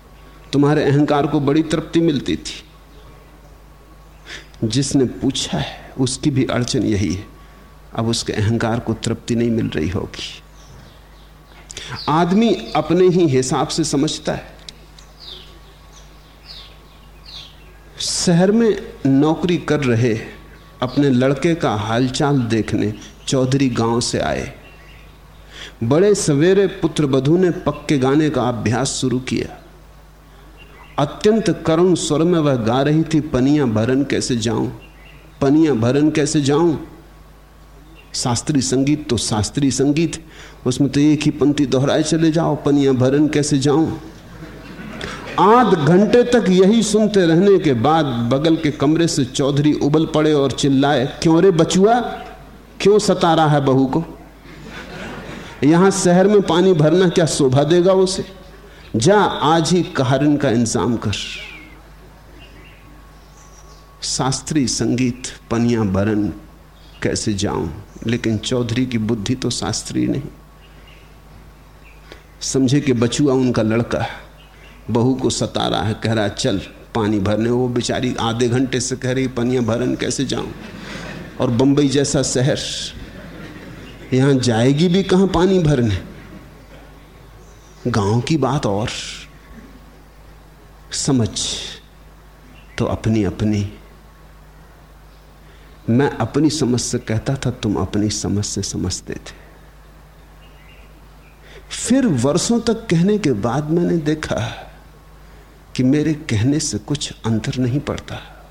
तुम्हारे अहंकार को बड़ी तृप्ति मिलती थी। जिसने पूछा है, उसकी भी अड़चन यही है। अब उसके अहंकार को तृप्ति नहीं मिल रही होगी। आदमी अपने ही हिसाब से समझता है। शहर में नौकरी कर रहे अपने लड़के का हालचाल देखने चौधरी गाँव से आए। बड़े सवेरे पुत्र बधू ने पक्के गाने का अभ्यास शुरू किया। अत्यंत करुण स्वर में वह गा रही थी, पनिया भरन कैसे जाऊँ? पनिया भरन कैसे जाऊँ? शास्त्रीय संगीत तो शास्त्रीय संगीत, उसमें तो एक ही पंक्ति दोहराए चले जाओ, पनिया भरन कैसे जाऊँ? आध घंटे तक यही सुनते रहने के बाद बगल के कमरे से चौधरी उबल पड़े और चिल्लाए, क्यों रे बचुआ? क्यों सता रहा है बहू को? यहाँ शहर में पानी भरना क्या शोभा देगा उसे? जा, आज ही कहारन का इंतज़ाम कर। शास्त्रीय संगीत, पनिया भरन कैसे जाऊँ? लेकिन चौधरी की बुद्धि तो शास्त्रीय नहीं। समझे कि बचुआ उनका लड़का बहू को सता रहा है, कह रहा चल, पानी भरने। वो बेचारी आधे घंटे से कह रही, पनिया भरन, कैसे जाऊँ? और बंबई जैसा शहर, यहाँ जाएगी भी कहाँ पानी भरने? गाँव की बात और। समझ तो अपनी अपनी। मैं अपनी समझ से कहता था, तुम अपनी समझ से समझते थे। फिर वर्षों तक कहने के बाद मैंने देखा कि मेरे कहने से कुछ अंतर नहीं पड़ता।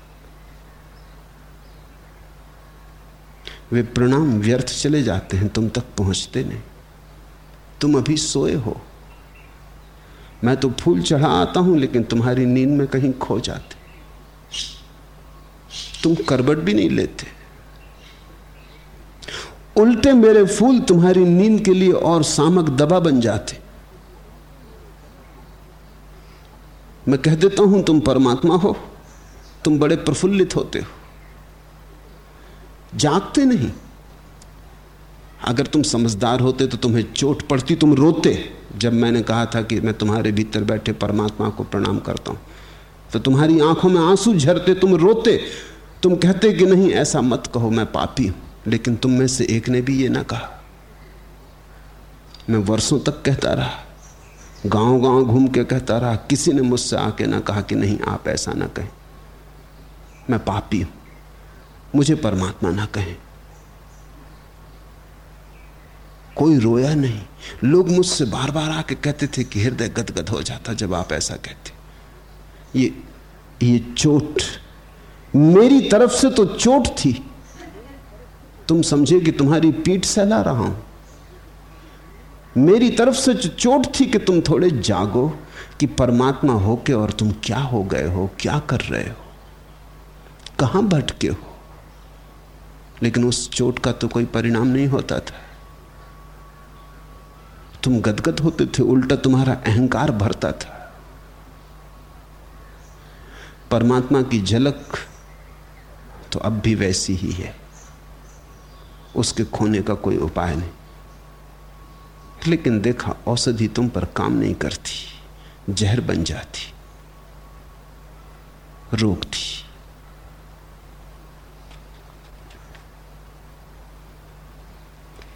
वे प्रणाम व्यर्थ चले जाते हैं, तुम तक पहुँचते नहीं। तुम अभी सोए हो। मैं तो फूल चढ़ा आता हूँ, लेकिन तुम्हारी नींद में कहीं खो जाते। तुम करबट भी नहीं लेते। उल्टे मेरे फूल तुम्हारी नींद के लिए और सामक दबा बन जाते। मैं कह देता हूँ, तुम परमात्मा हो। तुम बड़े प्रफुल्लित होते हो। जागते नहीं। अगर तुम समझदार होते तो तुम्हें चोट पड़ती, तुम रोते। जब मैंने कहा था कि मैं तुम्हारे भीतर बैठे परमात्मा को प्रणाम करता हूँ तो तुम्हारी आँखों में आँसू झरते, तुम रोते। तुम कहते कि नहीं, ऐसा मत कहो, मैं पापी हूँ। लेकिन तुम में से एक ने भी ये ना कहा। मैं वर्षों तक कहता रहा गाँव गाँव घूम के कहता रहा, किसी ने मुझसे आके ना कहा कि नहीं, आप ऐसा ना कहें। मैं पापी हूँ। मुझे परमात्मा ना कहें। कोई रोया नहीं। लोग मुझसे बार बार आके कहते थे कि हृदय गदगद हो जाता जब आप ऐसा कहते। ये ये चोट, मेरी तरफ़ से तो चोट थी। तुम समझे कि तुम्हारी पीठ सहला रहा हूँ। मेरी तरफ़ से चोट थी कि तुम थोड़े जागो कि परमात्मा हो के और तुम क्या हो गए हो, क्या कर रहे हो? कहाँ भटके हो? लेकिन उस चोट का तो कोई परिणाम नहीं होता था। तुम गदगद होते थे, उल्टा तुम्हारा अहंकार भरता था। परमात्मा की झलक तो अब भी वैसी ही है। उसके खोने का कोई उपाय नहीं। लेकिन देखा, औषधि तुम पर काम नहीं करती, जहर बन जाती रोक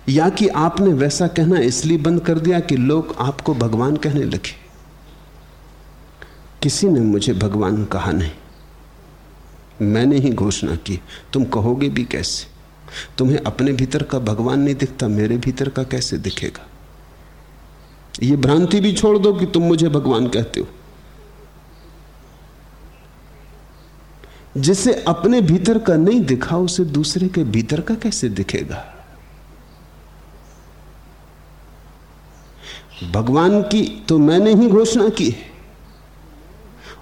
या कि आपने वैसा कहना इसलिए बंद कर दिया कि लोग आपको भगवान कहने लगे। किसी ने मुझे भगवान कहा नहीं। मैंने ही घोषणा की, तुम कहोगे भी कैसे? तुम्हें अपने भीतर का भगवान नहीं दिखता, मेरे भीतर का कैसे दिखेगा? ये भ्रांति भी छोड़ दो कि तुम मुझे भगवान कहते हो। जिसे अपने भीतर का नहीं दिखा, उसे दूसरे के भीतर का कैसे दिखेगा? भगवान की तो मैंने ही घोषणा की है।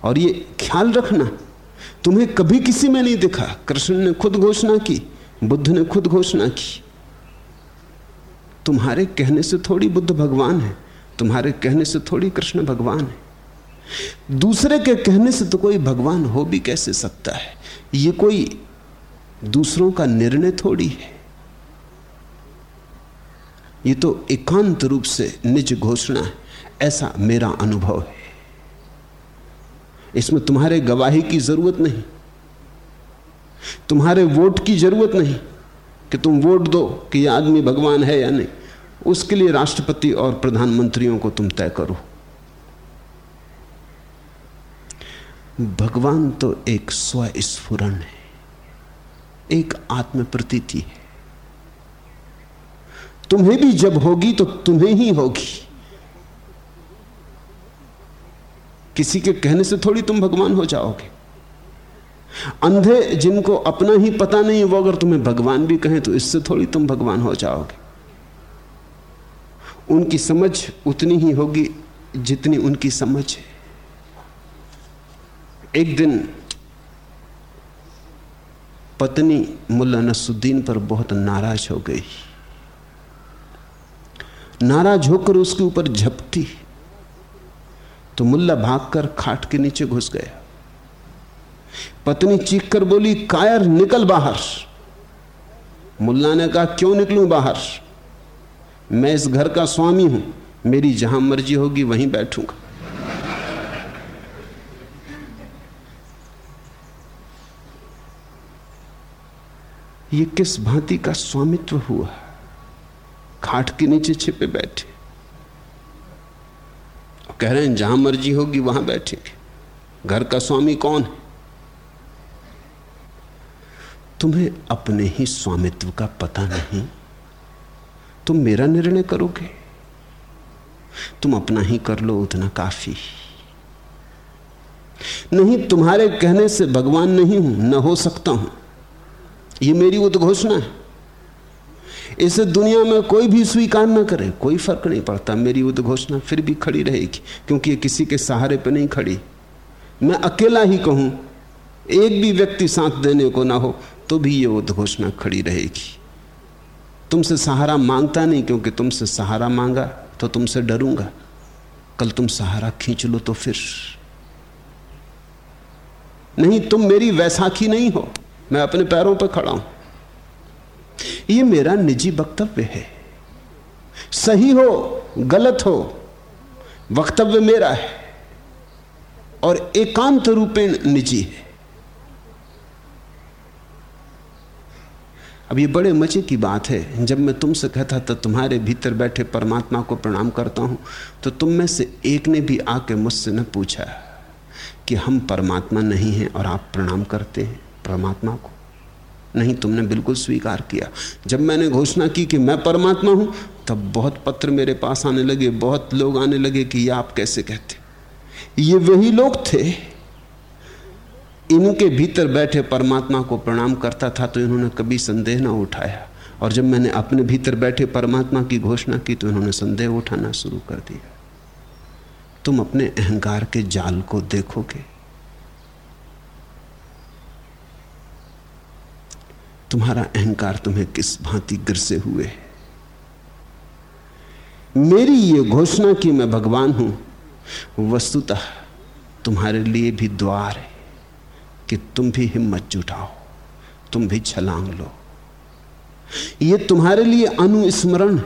और ये ख्याल रखना, तुम्हें कभी किसी में नहीं दिखा। कृष्ण ने खुद घोषणा की, बुद्ध ने खुद घोषणा की। तुम्हारे कहने से थोड़ी बुद्ध भगवान है, तुम्हारे कहने से थोड़ी कृष्ण भगवान है। दूसरे के कहने से तो कोई भगवान हो भी कैसे सकता है? ये कोई दूसरों का निर्णय थोड़ी है। ये तो एकांत रूप से निज घोषणा है। ऐसा मेरा अनुभव है। इसमें तुम्हारे गवाही की ज़रूरत नहीं। तुम्हारे वोट की ज़रूरत नहीं कि तुम वोट दो कि यह आदमी भगवान है या नहीं। उसके लिए राष्ट्रपति और प्रधानमंत्रियों को तुम तय करो। भगवान तो एक स्वस्फुरण है। एक आत्म प्रतीति है। तुम्हें भी जब होगी तो तुम्हें ही होगी। किसी के कहने से थोड़ी तुम भगवान हो जाओगे। अंधे जिनको अपना ही पता नहीं, वो अगर तुम्हें भगवान भी कहें तो इससे थोड़ी तुम भगवान हो जाओगे। उनकी समझ उतनी ही होगी जितनी उनकी समझ है। एक दिन पत्नी मुल्ला नसुद्दीन पर बहुत नाराज़ हो गई। नाराज़ होकर उसके ऊपर झपटी। तो मुल्ला भागकर खाट के नीचे घुस गया। पत्नी चीख कर बोली, कायर, निकल बाहर। मुल्ला ने कहा, क्यों निकलूं बाहर? मैं इस घर का स्वामी हूँ। मेरी जहाँ मर्ज़ी होगी, वहीं बैठूँगा। ये किस भांति का स्वामित्व हुआ? खाट के नीचे छिपे बैठे। कह रहे हैं, जहाँ मर्ज़ी होगी वहाँ बैठेंगे। घर का स्वामी कौन है? तुम्हें अपने ही स्वामित्व का पता नहीं। तुम मेरा निर्णय करोगे। तुम अपना ही कर लो, उतना काफ़ी। नहीं, तुम्हारे कहने से भगवान नहीं हूँ, न हो सकता हूँ। यह मेरी उद्घोषणा है। इसे दुनिया में कोई भी स्वीकार ना करे, कोई फ़र्क नहीं पड़ता। मेरी उद्घोषणा फिर भी खड़ी रहेगी, क्योंकि ये किसी के सहारे पे नहीं खड़ी। मैं अकेला ही कहूँ, एक भी व्यक्ति साथ देने को ना हो तो भी ये उद्घोषणा खड़ी रहेगी। तुमसे सहारा माँगता नहीं, क्योंकि तुमसे सहारा मांगा तो तुमसे डरूँगा। कल तुम सहारा खींच लो तो फिर। नहीं, तुम मेरी वैसाखी नहीं हो। मैं अपने पैरों पर खड़ा हूँ। यह मेरा निजी वक्तव्य है। सही हो, गलत हो, वक्तव्य मेरा है और एकांत रूपेण निजी है। अब ये बड़े मज़े की बात है। जब मैं तुमसे कहता था, तुम्हारे भीतर बैठे परमात्मा को प्रणाम करता हूँ तो तुम में से एक ने भी आके मुझसे न पूछा कि हम परमात्मा नहीं हैं और आप प्रणाम करते हैं परमात्मा को। नहीं, तुमने बिल्कुल स्वीकार किया। जब मैंने घोषणा की कि मैं परमात्मा हूँ, तब बहुत पत्र मेरे पास आने लगे, बहुत लोग आने लगे कि ये आप कैसे कहते? ये वही लोग थे, इनके भीतर बैठे परमात्मा को प्रणाम करता था तो इन्होंने कभी संदेह ना उठाया। और जब मैंने अपने भीतर बैठे परमात्मा की घोषणा की तो इन्होंने संदेह उठाना शुरू कर दिया। तुम अपने अहंकार के जाल को देखोगे। तुम्हारा अहंकार तुम्हें किस भांति गिरसे हुए है? मेरी ये घोषणा की मैं भगवान हूँ, वस्तुतः तुम्हारे लिए भी द्वार है कि तुम भी हिम्मत जुटाओ, तुम भी छलांग लो। ये तुम्हारे लिए अनुस्मरण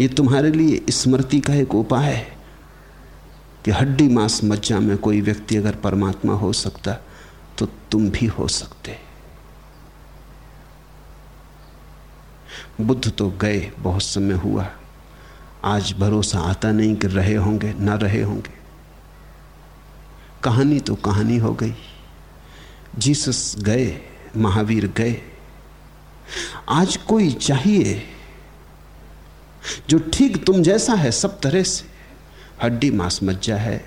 ये तुम्हारे लिए स्मृति का एक उपाय है कि हड्डी मांस मज्जा में कोई व्यक्ति अगर परमात्मा हो सकता तो तुम भी हो सकते। बुद्ध तो गए, बहुत समय हुआ। आज भरोसा आता नहीं कि रहे होंगे, ना रहे होंगे। कहानी तो कहानी हो गई। जीसस गए, महावीर गए। आज कोई चाहिए जो ठीक तुम जैसा है सब तरह से। हड्डी मांस मज्जा है,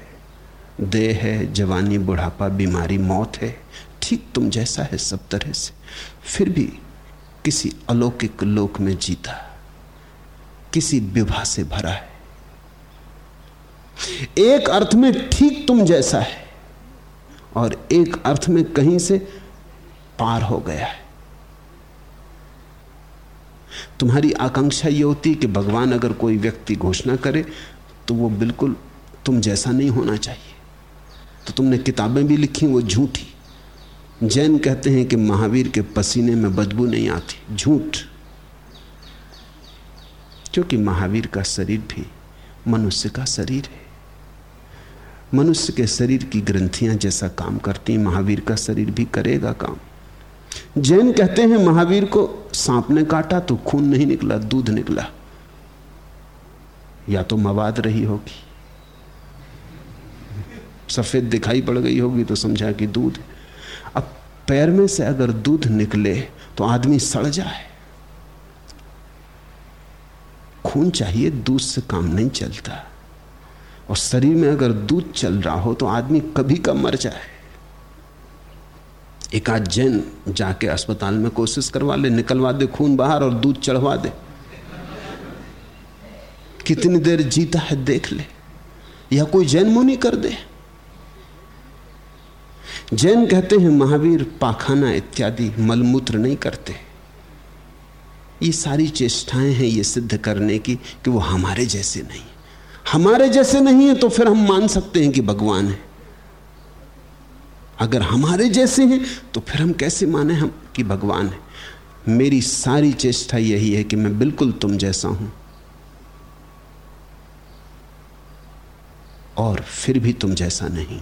देह है, जवानी बुढ़ापा, बीमारी, मौत है। ठीक तुम जैसा है सब तरह से। फिर भी किसी अलौकिक लोक में जीता किसी विवाह से भरा है। एक अर्थ में ठीक तुम जैसा है और एक अर्थ में कहीं से पार हो गया है। तुम्हारी आकांक्षा यह होती है कि भगवान अगर कोई व्यक्ति घोषणा करे तो वो बिल्कुल तुम जैसा नहीं होना चाहिए। तो तुमने किताबें भी लिखी, वो झूठी। जैन कहते हैं कि महावीर के पसीने में बदबू नहीं आती, झूठ। क्योंकि महावीर का शरीर भी मनुष्य का शरीर है। मनुष्य के शरीर की ग्रंथियाँ जैसा काम करती महावीर का शरीर भी करेगा काम। जैन कहते हैं महावीर को सांप ने काटा तो खून नहीं निकला, दूध निकला। या तो मवाद रही होगी। सफ़ेद दिखाई पड़ गई होगी तो समझा कि दूध अब पैर में से अगर दूध निकले तो आदमी सड़ जाए। खून चाहिए, दूध से काम नहीं चलता। और शरीर में अगर दूध चल रहा हो तो आदमी कभी का मर जाए। एक आध जैन जाके अस्पताल में कोशिश करवा ले, निकलवा दे खून बाहर और दूध चढ़वा दे। कितनी देर जीता है देख ले, या कोई जैन मुनि कर दे। जैन कहते हैं, महावीर, पाखाना इत्यादि मलमूत्र नहीं करते। ये सारी चेष्टाएँ हैं ये सिद्ध करने की कि वो हमारे जैसे नहीं। हमारे जैसे नहीं है तो फिर हम मान सकते हैं कि भगवान है। अगर हमारे जैसे हैं तो फिर हम कैसे माने हम कि भगवान है? मेरी सारी चेष्टा यही है कि मैं बिल्कुल तुम जैसा हूँ। और फिर भी तुम जैसा नहीं।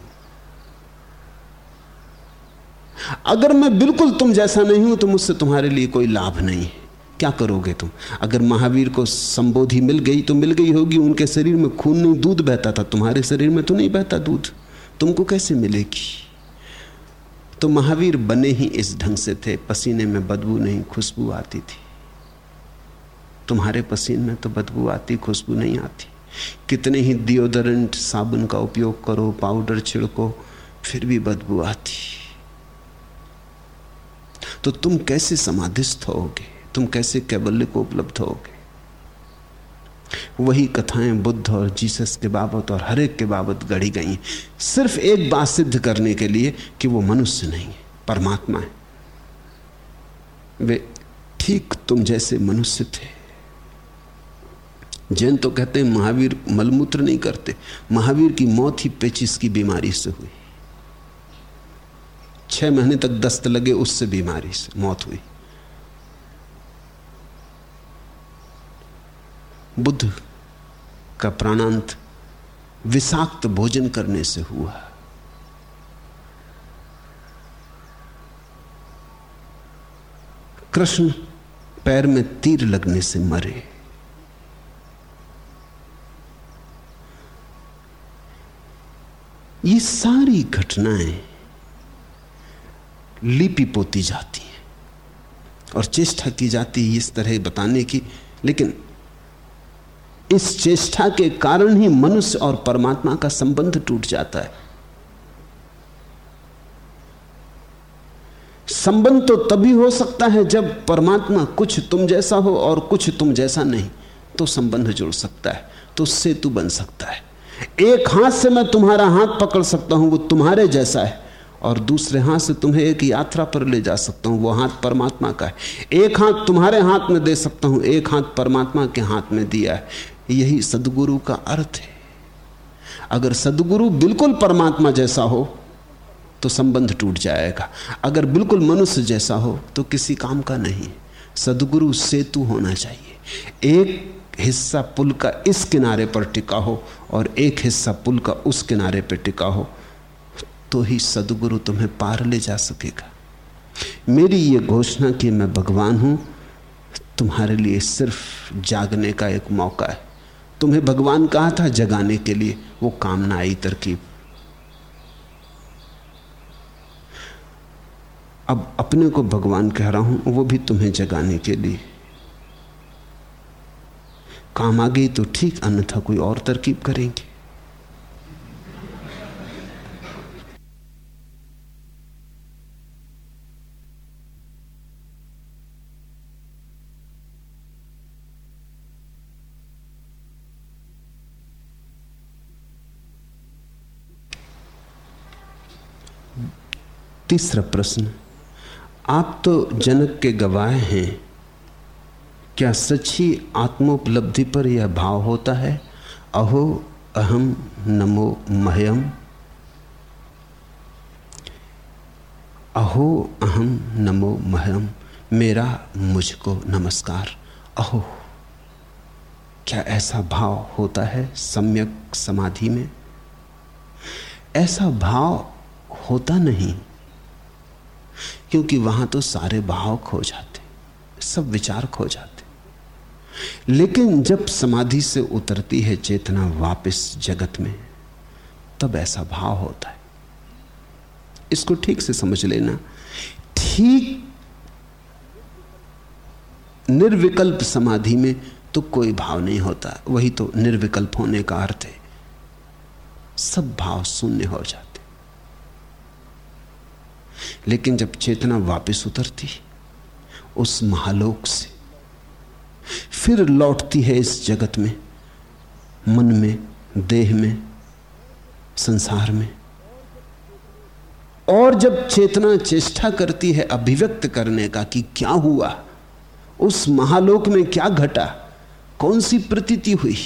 अगर मैं बिल्कुल तुम जैसा नहीं हूँ तो मुझसे तुम्हारे लिए कोई लाभ नहीं। है क्या करोगे तुम? अगर महावीर को संबोधि मिल गई तो मिल गई होगी। उनके शरीर में खून नहीं, दूध बहता था। तुम्हारे शरीर में तो नहीं बहता दूध। तुमको कैसे मिलेगी? तो महावीर बने ही इस ढंग से थे। पसीने में बदबू नहीं, खुशबू आती थी। तुम्हारे पसीने में तो बदबू आती, खुशबू नहीं आती। कितने ही डिओडरेंट साबुन का उपयोग करो पाउडर छिड़को, फिर भी बदबू आती। तो तुम कैसे समाधिस्थ होगे? तुम कैसे कैबल्य को उपलब्ध होगे? वही कथाएँ बुद्ध और जीसस के बाबत और हर एक के बाबत गढ़ी गई सिर्फ़ एक बात सिद्ध करने के लिए कि वो मनुष्य नहीं है, परमात्मा है। वे ठीक तुम जैसे मनुष्य थे। जैन तो कहते हैं महावीर मलमूत्र नहीं करते। महावीर की मौत ही पेचिस की बीमारी से हुई। छह महीने तक दस्त लगे, उससे बीमारी से मौत हुई। बुद्ध का प्राणांत विषाक्त भोजन करने से हुआ। कृष्ण पैर में तीर लगने से मरे। ये सारी घटनाएँ लिपि पोती जाती है और चेष्टा की जाती है इस तरह बताने की। लेकिन इस चेष्टा के कारण ही मनुष्य और परमात्मा का संबंध टूट जाता है। संबंध तो तभी हो सकता है जब परमात्मा कुछ तुम जैसा हो और कुछ तुम जैसा नहीं तो संबंध जुड़ सकता है तो सेतु बन सकता है। एक हाथ से मैं तुम्हारा हाथ पकड़ सकता हूँ, वो तुम्हारे जैसा है। और दूसरे हाथ से तुम्हें एक यात्रा पर ले जा सकता हूँ, वो हाथ परमात्मा का है। एक हाथ तुम्हारे हाथ में दे सकता हूँ, एक हाथ परमात्मा के हाथ में दिया है। यही सदगुरु का अर्थ है। अगर सदगुरु बिल्कुल परमात्मा जैसा हो तो संबंध टूट जाएगा। अगर बिल्कुल मनुष्य जैसा हो तो किसी काम का नहीं। सदगुरु सेतु होना चाहिए। एक हिस्सा पुल का इस किनारे पर टिका हो और एक हिस्सा पुल का उस किनारे पर टिका हो तो ही सदगुरु तुम्हें पार ले जा सकेगा। मेरी ये घोषणा कि मैं भगवान हूँ, तुम्हारे लिए सिर्फ़ जागने का एक मौका है। तुम्हें भगवान कहा था, जगाने के लिए। वो काम ना आई तरकीब। अब अपने को भगवान कह रहा हूँ, वो भी तुम्हें जगाने के लिए। काम आ गई तो ठीक, अन्यथा कोई और तरकीब करेंगे। तीसरा प्रश्न, आप तो जनक के गवाह हैं। क्या सच्ची आत्मोपलब्धि पर यह भाव होता है? अहो, अहम नमो मह्यम। अहो, अहम नमो मह्यम। मेरा मुझको नमस्कार। अहो, क्या ऐसा भाव होता है सम्यक समाधि में? ऐसा भाव होता नहीं। क्योंकि वहाँ तो सारे भाव खो जाते, सब विचार खो जाते। लेकिन जब समाधि से उतरती है चेतना वापस जगत में, तब ऐसा भाव होता है। इसको ठीक से समझ लेना, ठीक निर्विकल्प समाधि में तो कोई भाव नहीं होता, वही तो निर्विकल्प होने का अर्थ है, सब भाव शून्य हो जाते। लेकिन जब चेतना वापस उतरती उस महालोक से, फिर लौटती है इस जगत में, मन में, देह में, संसार में। और जब चेतना चेष्टा करती है अभिव्यक्त करने का कि क्या हुआ, उस महालोक में क्या घटा, कौन सी प्रतीति हुई,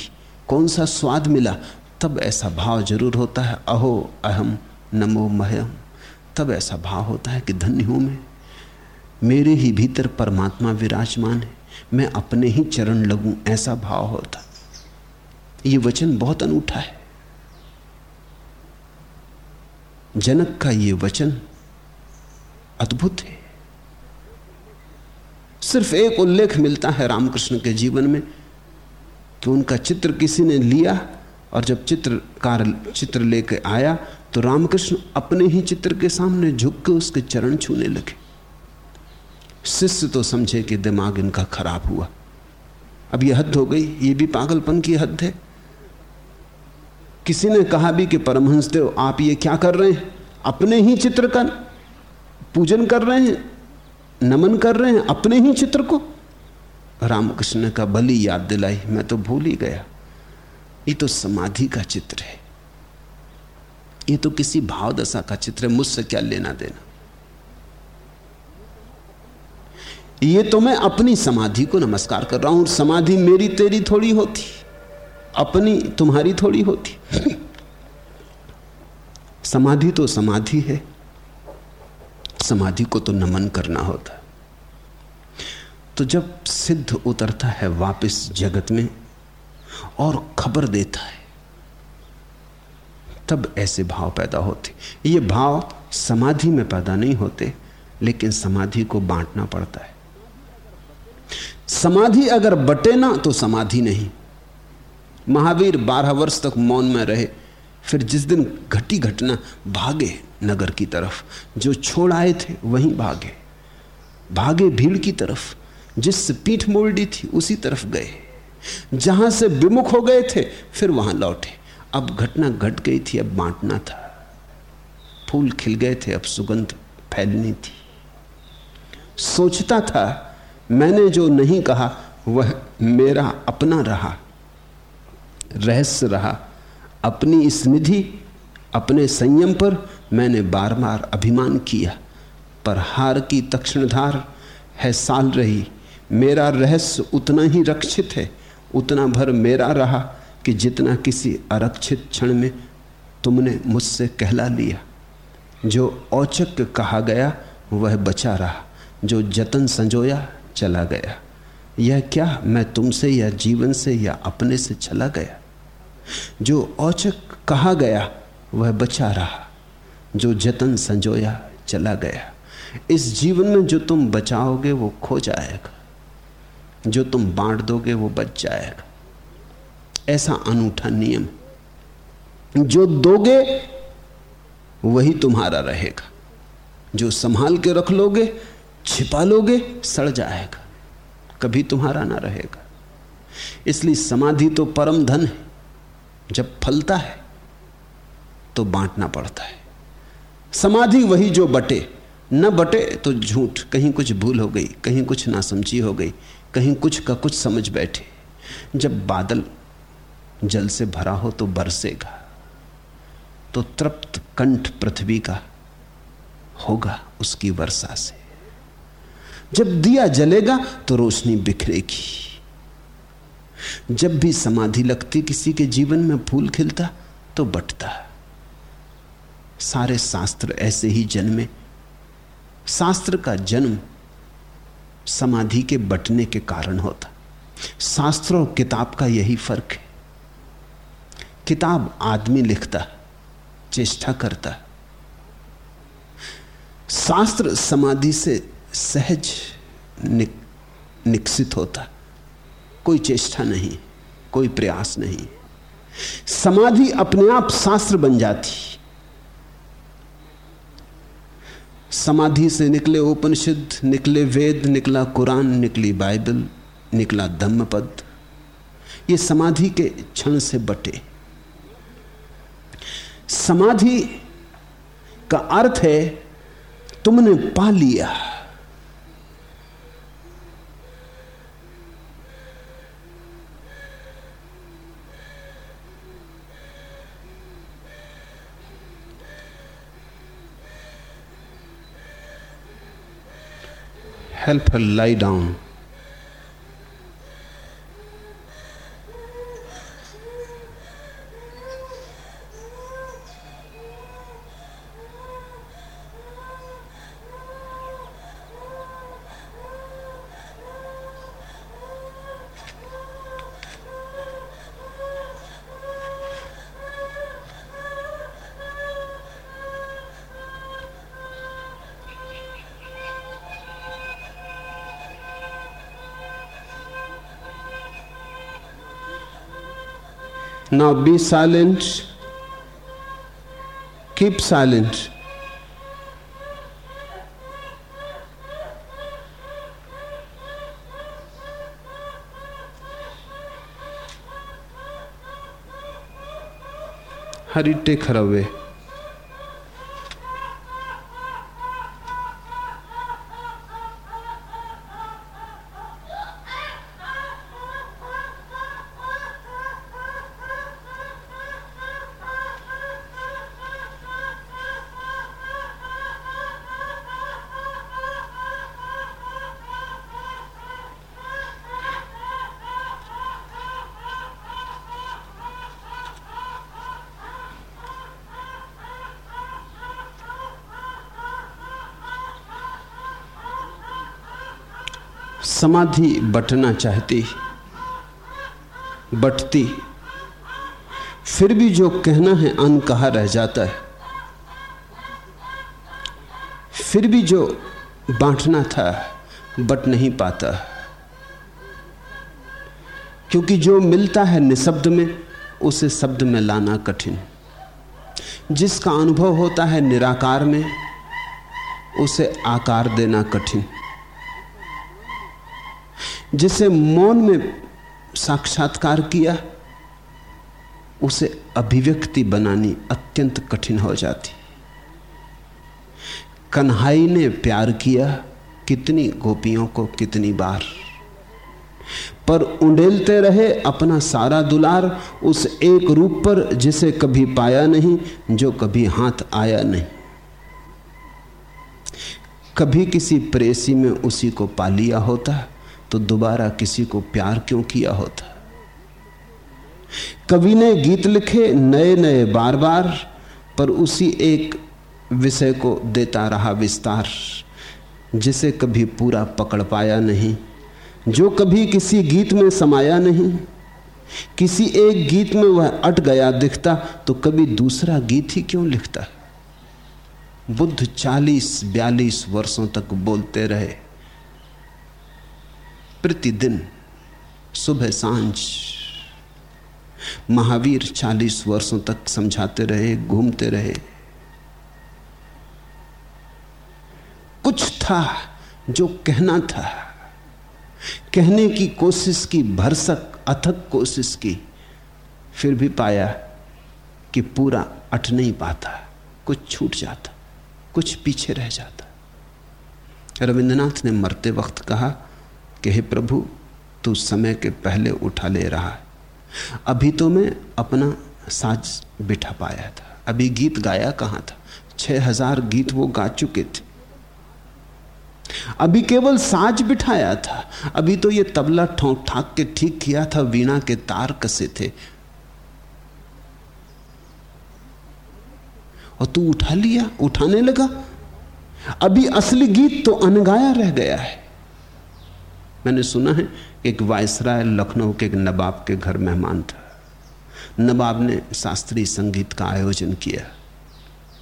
कौन सा स्वाद मिला, तब ऐसा भाव ज़रूर होता है, अहो अहम नमो महम तब ऐसा भाव होता है कि धन्य हूँ मैं। मेरे ही भीतर परमात्मा विराजमान है। मैं अपने ही चरण लगूं, ऐसा भाव होता। ये वचन बहुत अनूठा है। जनक का ये वचन अद्भुत है। सिर्फ़ एक उल्लेख मिलता है रामकृष्ण के जीवन में कि उनका चित्र किसी ने लिया और जब चित्रकार चित्र लेके आया तो रामकृष्ण अपने ही चित्र के सामने झुक के उसके चरण छूने लगे। शिष्य तो समझे कि दिमाग इनका खराब हुआ। अब यह हद हो गई, ये भी पागलपन की हद है। किसी ने कहा भी कि परमहंस देव, आप ये क्या कर रहे हैं? अपने ही चित्र का पूजन कर रहे हैं, नमन कर रहे हैं, अपने ही चित्र को? रामकृष्ण का बलि याद दिलाई, मैं तो भूल ही गया। ये तो समाधि का चित्र है। ये तो किसी भाव दशा का चित्र है, मुझसे क्या लेना देना? ये तो मैं अपनी समाधि को नमस्कार कर रहा हूँ समाधि मेरी तेरी थोड़ी होती, अपनी तुम्हारी थोड़ी होती। समाधि तो समाधि है, समाधि को तो नमन करना होता। तो जब सिद्ध उतरता है वापस जगत में, और खबर देता है तब ऐसे भाव पैदा होते। ये भाव समाधि में पैदा नहीं होते, लेकिन समाधि को बांटना पड़ता है। समाधि अगर बटे ना तो समाधि नहीं। महावीर बारह वर्ष तक मौन में रहे, फिर जिस दिन घटी घटना, भागे नगर की तरफ़। जो छोड़ आए थे, वहीं भागे। भागे भीड़ की तरफ़, जिससे पीठ दी थी, उसी तरफ़ गए। जहाँ से विमुख हो गए थे, फिर वहाँ लौटे। अब घटना घट गई थी, अब बांटना था। फूल खिल गए थे, अब सुगंध फैलनी थी। सोचता था, मैंने जो नहीं कहा, वह मेरा अपना रहा, रहस्य रहा। अपनी इस निधि, अपने संयम पर मैंने बार बार अभिमान किया। पर हार की तक्षणधार है साल रही। मेरा रहस्य उतना ही रक्षित है, उतना भर मेरा रहा। कि जितना किसी आरक्षित क्षण में तुमने मुझसे कहला लिया, जो औचक कहा गया, वह बचा रहा, जो जतन संजोया, चला गया। यह क्या मैं तुमसे या जीवन से या अपने से चला गया? जो औचक कहा गया, वह बचा रहा, जो जतन संजोया, चला गया। इस जीवन में जो तुम बचाओगे, वो खो जाएगा। जो तुम बांट दोगे, वो बच जाएगा। ऐसा अनूठा नियम। जो दोगे, वही तुम्हारा रहेगा। जो संभाल के रख लोगे, छिपा लोगे, सड़ जाएगा। कभी तुम्हारा ना रहेगा। इसलिए समाधि तो परम धन है। जब फलता है तो बांटना पड़ता है। समाधि वही जो बटे, न बटे तो झूठ। कहीं कुछ भूल हो गई, कहीं कुछ नासमझी हो गई, कहीं कुछ का कुछ समझ बैठे। जब बादल जल से भरा हो तो बरसेगा तो तृप्त कंठ पृथ्वी का होगा उसकी वर्षा से। जब दिया जलेगा तो रोशनी बिखरेगी। जब भी समाधि लगती किसी के जीवन में फूल खिलता तो बटता। सारे शास्त्र ऐसे ही जन्मे। शास्त्र का जन्म समाधि के बटने के कारण होता। शास्त्र किताब का यही फ़र्क है। किताब आदमी लिखता चेष्टा करता। शास्त्र समाधि से सहज निक, निकसित होता। कोई चेष्टा नहीं कोई प्रयास नहीं। समाधि अपने आप शास्त्र बन जाती। समाधि से निकले उपनिषद निकले वेद निकला कुरान निकली बाइबल निकला धम्मपद। ये समाधि के क्षण से बटे। समाधि का अर्थ है तुमने पा लिया help her lie down. Now be silent. Keep silent. Hurry, take her away. समाधि बटना चाहती, बटती। फिर भी जो कहना है अन कहा रह जाता है। फिर भी जो बांटना था, बट नहीं पाता। क्योंकि जो मिलता है निशब्द में, उसे शब्द में लाना कठिन। जिसका अनुभव होता है निराकार में, उसे आकार देना कठिन। जिसे मौन में साक्षात्कार किया, उसे अभिव्यक्ति बनानी अत्यंत कठिन हो जाती। कन्हाई ने प्यार किया, कितनी गोपियों को कितनी बार। पर उंडेलते रहे अपना सारा दुलार उस एक रूप पर जिसे कभी पाया नहीं, जो कभी हाथ आया नहीं। कभी किसी प्रेसी में उसी को पा लिया होता तो दोबारा किसी को प्यार क्यों किया होता? कवि ने गीत लिखे नए नए बार बार, पर उसी एक विषय को देता रहा विस्तार, जिसे कभी पूरा पकड़ पाया नहीं, जो कभी किसी गीत में समाया नहीं। किसी एक गीत में वह अट गया दिखता तो कभी दूसरा गीत ही क्यों लिखता? बुद्ध 40-42 वर्षों तक बोलते रहे। प्रतिदिन सुबह साँझ महावीर 40 वर्षों तक समझाते रहे, घूमते रहे। कुछ था जो कहना था। कहने की कोशिश की, भरसक, अथक कोशिश की, फिर भी पाया कि पूरा अट नहीं पाता। कुछ छूट जाता, कुछ पीछे रह जाता। रविंद्रनाथ ने मरते वक्त कहा कि हे प्रभु, तू समय के पहले उठा ले रहा है। अभी तो मैं अपना साज बिठा पाया था। अभी गीत गाया कहाँ था? छह हज़ार गीत वो गा चुके थे। अभी केवल साज बिठाया था। अभी तो ये तबला ठोंक ठाक के ठीक किया था, वीणा के तार कसे थे। और तू उठा लिया, उठाने लगा। अभी असली गीत तो अनगाया रह गया है। मैंने सुना है एक वायसराय लखनऊ के एक नवाब के घर मेहमान था। नवाब ने शास्त्रीय संगीत का आयोजन किया।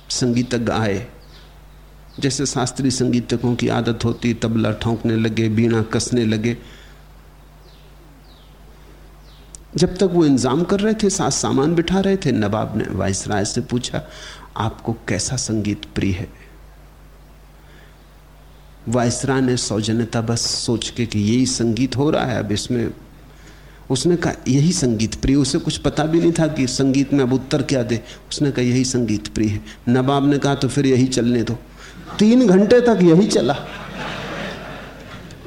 संगीतज्ञ आए। जैसे शास्त्रीय संगीतकों की आदत होती, तबला ठोंकने लगे, बीणा कसने लगे। जब तक वो इंतज़ाम कर रहे थे, साथ सामान बिठा रहे थे, नवाब ने वायसराय से पूछा, आपको कैसा संगीत प्रिय है? वायसरा ने सौजन्यता बस सोच के कि यही संगीत हो रहा है अब इसमें उसने कहा यही संगीत प्रिय उसे कुछ पता भी नहीं था कि संगीत में अब उत्तर क्या दे। उसने कहा यही संगीत प्रिय है। नवाब ने कहा तो फिर यही चलने दो। तीन घंटे तक यही चला।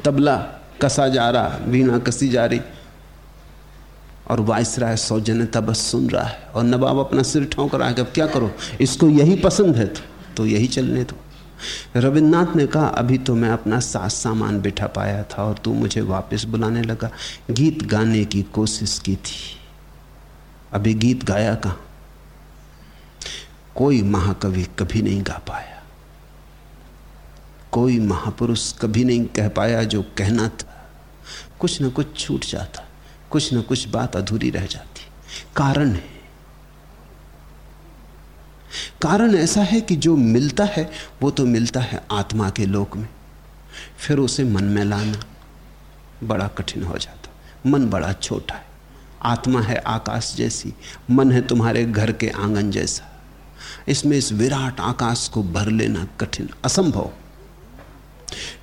तबला कसा जा रहा वीणा कसी जा रही। और वायसराय सौजन्यता बस सुन रहा है। और नवाब अपना सिर ठोंक रहा है कि अब क्या करो? इसको यही पसंद है तो, तो यही चलने दो। रविन्द्रनाथ ने कहा, अभी तो मैं अपना सास सामान बिठा पाया था और तू मुझे वापस बुलाने लगा। गीत गाने की कोशिश की थी। अभी गीत गाया कहा? कोई महाकवि कभी नहीं गा पाया। कोई महापुरुष कभी नहीं कह पाया जो कहना था। कुछ ना कुछ छूट जाता, कुछ ना कुछ बात अधूरी रह जाती। कारण है कारण ऐसा है कि जो मिलता है, वो तो मिलता है आत्मा के लोक में। फिर उसे मन में लाना बड़ा कठिन हो जाता। मन बड़ा छोटा है। आत्मा है आकाश जैसी। मन है तुम्हारे घर के आँगन जैसा। इसमें इस विराट आकाश को भर लेना कठिन, असंभव।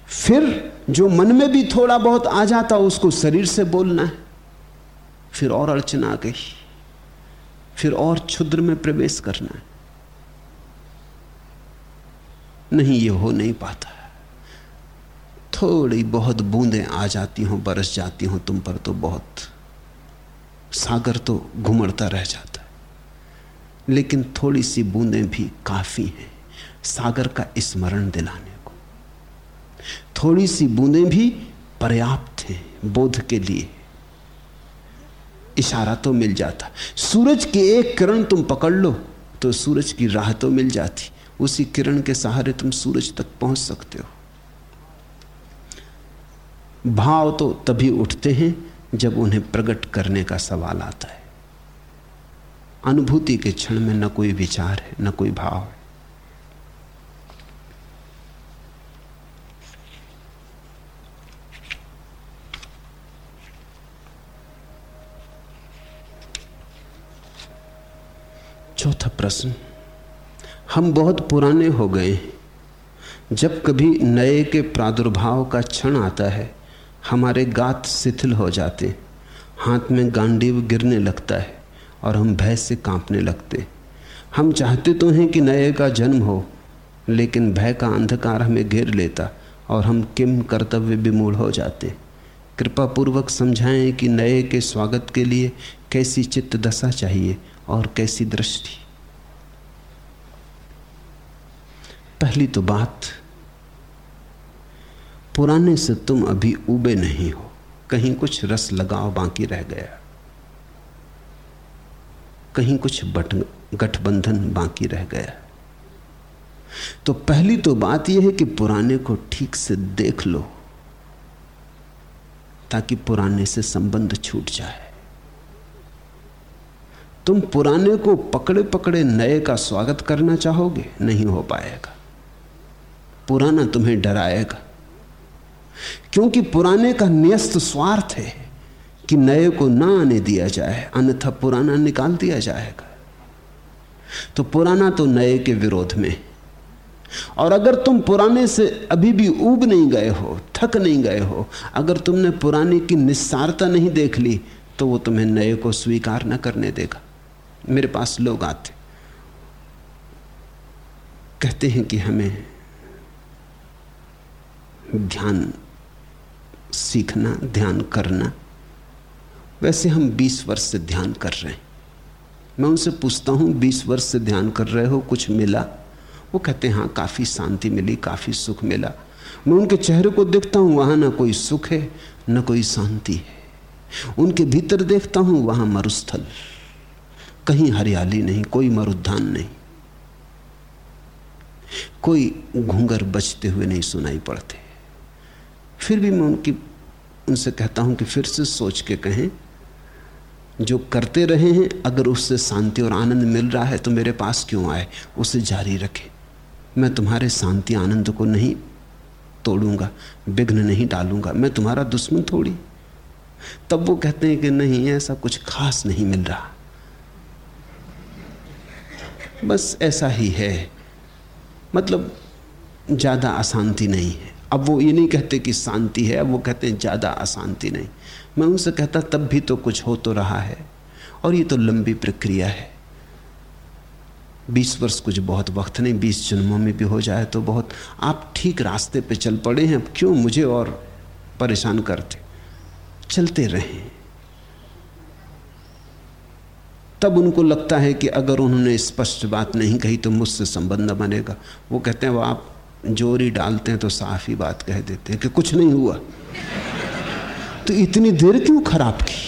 फिर जो मन में भी थोड़ा बहुत आ जाता, उसको शरीर से बोलना है। फिर और अड़चन आ गई फिर और क्षुद्र में प्रवेश करना है। नहीं ये हो नहीं पाता थोड़ी बहुत बूंदें आ जाती हों, बरस जाती हों, तुम पर तो बहुत सागर तो घुमड़ता रह जाता है। लेकिन थोड़ी सी बूंदें भी काफ़ी हैं सागर का स्मरण दिलाने को। थोड़ी सी बूंदें भी पर्याप्त हैं बोध के लिए। इशारा तो मिल जाता। सूरज की एक किरण तुम पकड़ लो तो सूरज की राह तो मिल जाती। उसी किरण के सहारे तुम सूरज तक पहुँच सकते हो। भाव तो तभी उठते हैं जब उन्हें प्रकट करने का सवाल आता है। अनुभूति के क्षण में न कोई विचार है, न कोई भाव है। चौथा प्रश्न हम बहुत पुराने हो गए हैं। जब कभी नए के प्रादुर्भाव का क्षण आता है, हमारे गात शिथिल हो जाते हैं। हाथ में गांडीव गिरने लगता है और हम भय से कांपने लगते हम चाहते तो हैं कि नए का जन्म हो, लेकिन भय का अंधकार हमें घेर लेता और हम किम कर्तव्य विमूढ़ हो जाते कृपा पूर्वक समझाएँ कि नए के स्वागत के लिए कैसी चित्त दशा चाहिए और कैसी दृष्टि। पहली तो बात, पुराने से तुम अभी उबे नहीं हो। कहीं कुछ रस लगाव बाकी रह गया। कहीं कुछ बट, गठबंधन बाकी रह गया। तो पहली तो बात यह है कि पुराने को ठीक से देख लो, ताकि पुराने से संबंध छूट जाए। तुम पुराने को पकड़े पकड़े नए का स्वागत करना चाहोगे, नहीं हो पाएगा। पुराना तुम्हें डराएगा। क्योंकि पुराने का न्यस्त स्वार्थ है कि नए को ना आने दिया जाए, अन्यथा पुराना निकाल दिया जाएगा। तो पुराना तो नए के विरोध में। और अगर तुम पुराने से अभी भी उब नहीं गए हो, थक नहीं गए हो, अगर तुमने पुराने की निस्सारता नहीं देख ली तो वो तुम्हें नए को स्वीकार न करने देगा। मेरे पास लोग आते। कहते हैं कि हमें ध्यान सीखना, ध्यान करना। वैसे हम 20 वर्ष से ध्यान कर रहे हैं। मैं उनसे पूछता हूँ 20 वर्ष से ध्यान कर रहे हो, कुछ मिला? वो कहते हैं हाँ काफ़ी शांति मिली, काफ़ी सुख मिला। मैं उनके चेहरे को देखता हूँ, वहाँ ना कोई सुख है, न कोई शांति है। उनके भीतर देखता हूँ, वहाँ मरुस्थल। कहीं हरियाली नहीं, कोई मरुद्धान नहीं। कोई घूंगर बचते हुए नहीं सुनाई पड़ते। फिर भी मैं उनकी, उनसे कहता हूँ कि फिर से सोच के कहें, जो करते रहे हैं, अगर उससे शांति और आनंद मिल रहा है तो मेरे पास क्यों आए? उसे जारी रखें। मैं तुम्हारे शांति, आनंद को नहीं तोड़ूँगा, विघ्न नहीं डालूँगा, मैं तुम्हारा दुश्मन थोड़ी। तब वो कहते हैं कि नहीं, ऐसा कुछ खास नहीं मिल रहा। बस ऐसा ही है। मतलब ज़्यादा अशांति नहीं है। अब वो ये नहीं कहते कि शांति है, अब वो कहते हैं ज़्यादा अशांति नहीं। मैं उनसे कहता, तब भी तो कुछ हो तो रहा है, और ये तो लंबी प्रक्रिया है। बीस वर्ष कुछ बहुत वक्त नहीं, बीस जन्मों में भी हो जाए तो बहुत। आप ठीक रास्ते पे चल पड़े हैं क्यों मुझे और परेशान करते? चलते रहें। तब उनको लगता है कि अगर उन्होंने स्पष्ट बात नहीं कही तो मुझसे संबंध बनेगा। वो कहते हैं, वो आप जोरी डालते हैं तो साफ़ ही बात कह देते हैं कि कुछ नहीं हुआ। तो इतनी देर क्यों खराब की?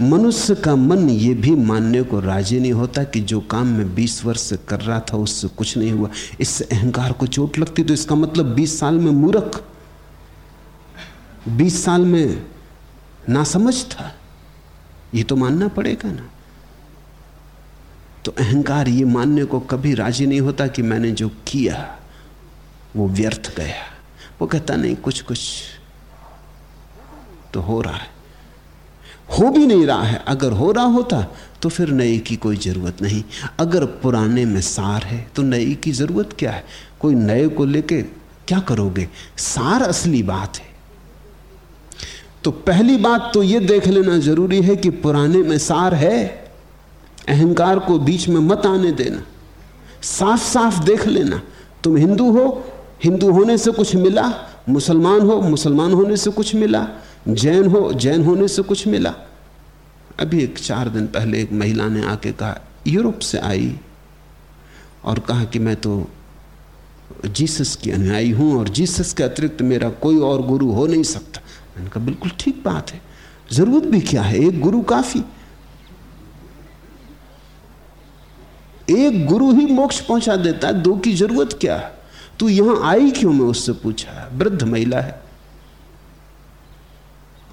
मनुष्य का मन ये भी मानने को राज़ी नहीं होता कि जो काम मैं 20 वर्ष से कर रहा था, उससे कुछ नहीं हुआ। इससे अहंकार को चोट लगती तो इसका मतलब 20 साल में मूर्ख 20 साल में ना समझ था। ये तो मानना पड़ेगा ना। तो अहंकार ये मानने को कभी राज़ी नहीं होता कि मैंने जो किया, वो व्यर्थ गया। वो कहता, नहीं कुछ कुछ तो हो रहा है। हो भी नहीं रहा है। अगर हो रहा होता तो फिर नए की कोई ज़रूरत नहीं। अगर पुराने में सार है तो नए की ज़रूरत क्या है? कोई नए को लेके क्या करोगे? सार असली बात है। तो पहली बात तो यह देख लेना ज़रूरी है कि पुराने में सार है। अहंकार को बीच में मत आने देना। साफ़ साफ़ देख लेना, तुम हिंदू हो, हिंदू होने से कुछ मिला, मुसलमान हो, मुसलमान होने से कुछ मिला, जैन हो, जैन होने से कुछ मिला। अभी एक चार दिन पहले एक महिला ने आके कहा, यूरोप से आई? और कहा कि मैं तो जीसस की अनुयायी हूँ और जीसस के अतिरिक्त मेरा कोई और गुरु हो नहीं सकता। मैंने कहा, बिल्कुल ठीक बात है। ज़रूरत भी क्या है? एक गुरु काफ़ी। एक गुरु ही मोक्ष पहुँचा देता है, दो की ज़रूरत क्या? तू यहाँ आई क्यों? मैं उससे पूछा। वृद्ध महिला है।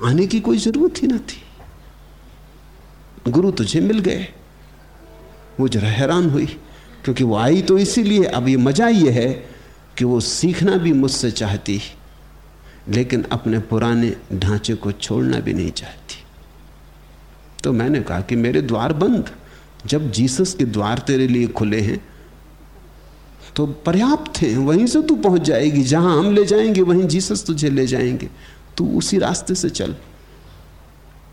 आने की कोई ज़रूरत ही ना थी। गुरु तुझे मिल गए। वो जरा हैरान हुई, क्योंकि वो आई तो इसीलिए। अब ये मज़ा ये है कि वो सीखना भी मुझसे चाहती, लेकिन अपने पुराने ढांचे को छोड़ना भी नहीं चाहती। तो मैंने कहा कि मेरे द्वार बंद। जब जीसस के द्वार तेरे लिए खुले हैं तो पर्याप्त है, वहीं से तू पहुँच जाएगी। जहाँ हम ले जाएँगे, वहीं जीसस तुझे ले जाएँगे। तू उसी रास्ते से चल।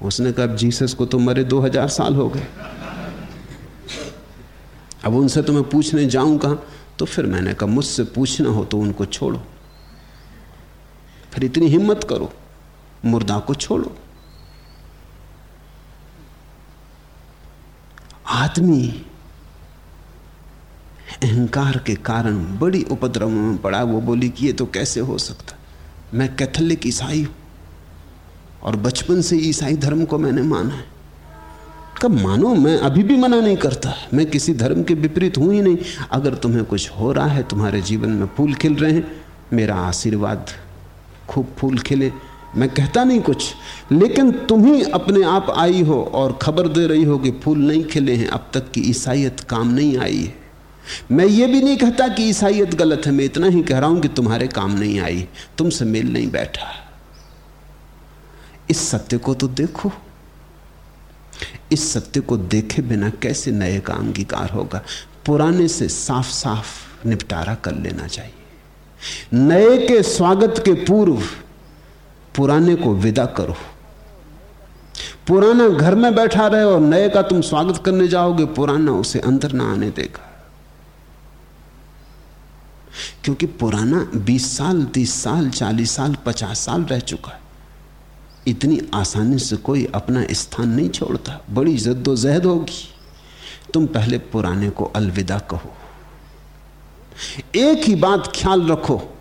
उसने कहा जीसस को तो मरे दो हज़ार साल हो गए। अब उनसे तो मैं पूछने जाऊँ कहा? तो फिर मैंने कहा, मुझसे पूछना हो तो उनको छोड़ो। फिर इतनी हिम्मत करो, मुर्दा को छोड़ो। आदमी अहंकार के कारण बड़ी उपद्रव में पड़ा, वो बोली कि ये तो कैसे हो सकता? मैं कैथोलिक ईसाई हूँ और बचपन से ईसाई धर्म को मैंने माना है। कब मानो, मैं अभी भी मना नहीं करता। मैं किसी धर्म के विपरीत हूँ ही नहीं। अगर तुम्हें कुछ हो रहा है, तुम्हारे जीवन में फूल खिल रहे हैं, मेरा आशीर्वाद खूब फूल खिले। मैं कहता नहीं कुछ, लेकिन तुम ही अपने आप आई हो और खबर दे रही हो कि फूल नहीं खिले हैं, अब तक की ईसाइत काम नहीं आई है। मैं ये भी नहीं कहता कि ईसाइयत गलत है, मैं इतना ही कह रहा हूँ कि तुम्हारे काम नहीं आई, तुमसे मेल नहीं बैठा। इस सत्य को तो देखो। इस सत्य को देखे बिना कैसे नए का अंगीकार होगा? पुराने से साफ़ साफ़ निपटारा कर लेना चाहिए। नए के स्वागत के पूर्व पुराने को विदा करो। पुराना घर में बैठा रहे और नए का तुम स्वागत करने जाओगे, पुराना उसे अंदर ना आने देगा। क्योंकि पुराना 20 साल 30 साल 40 साल 50 साल रह चुका है। इतनी आसानी से कोई अपना स्थान नहीं छोड़ता। बड़ी जद्दोजहद होगी। तुम पहले पुराने को अलविदा कहो। एक ही बात ख्याल रखो।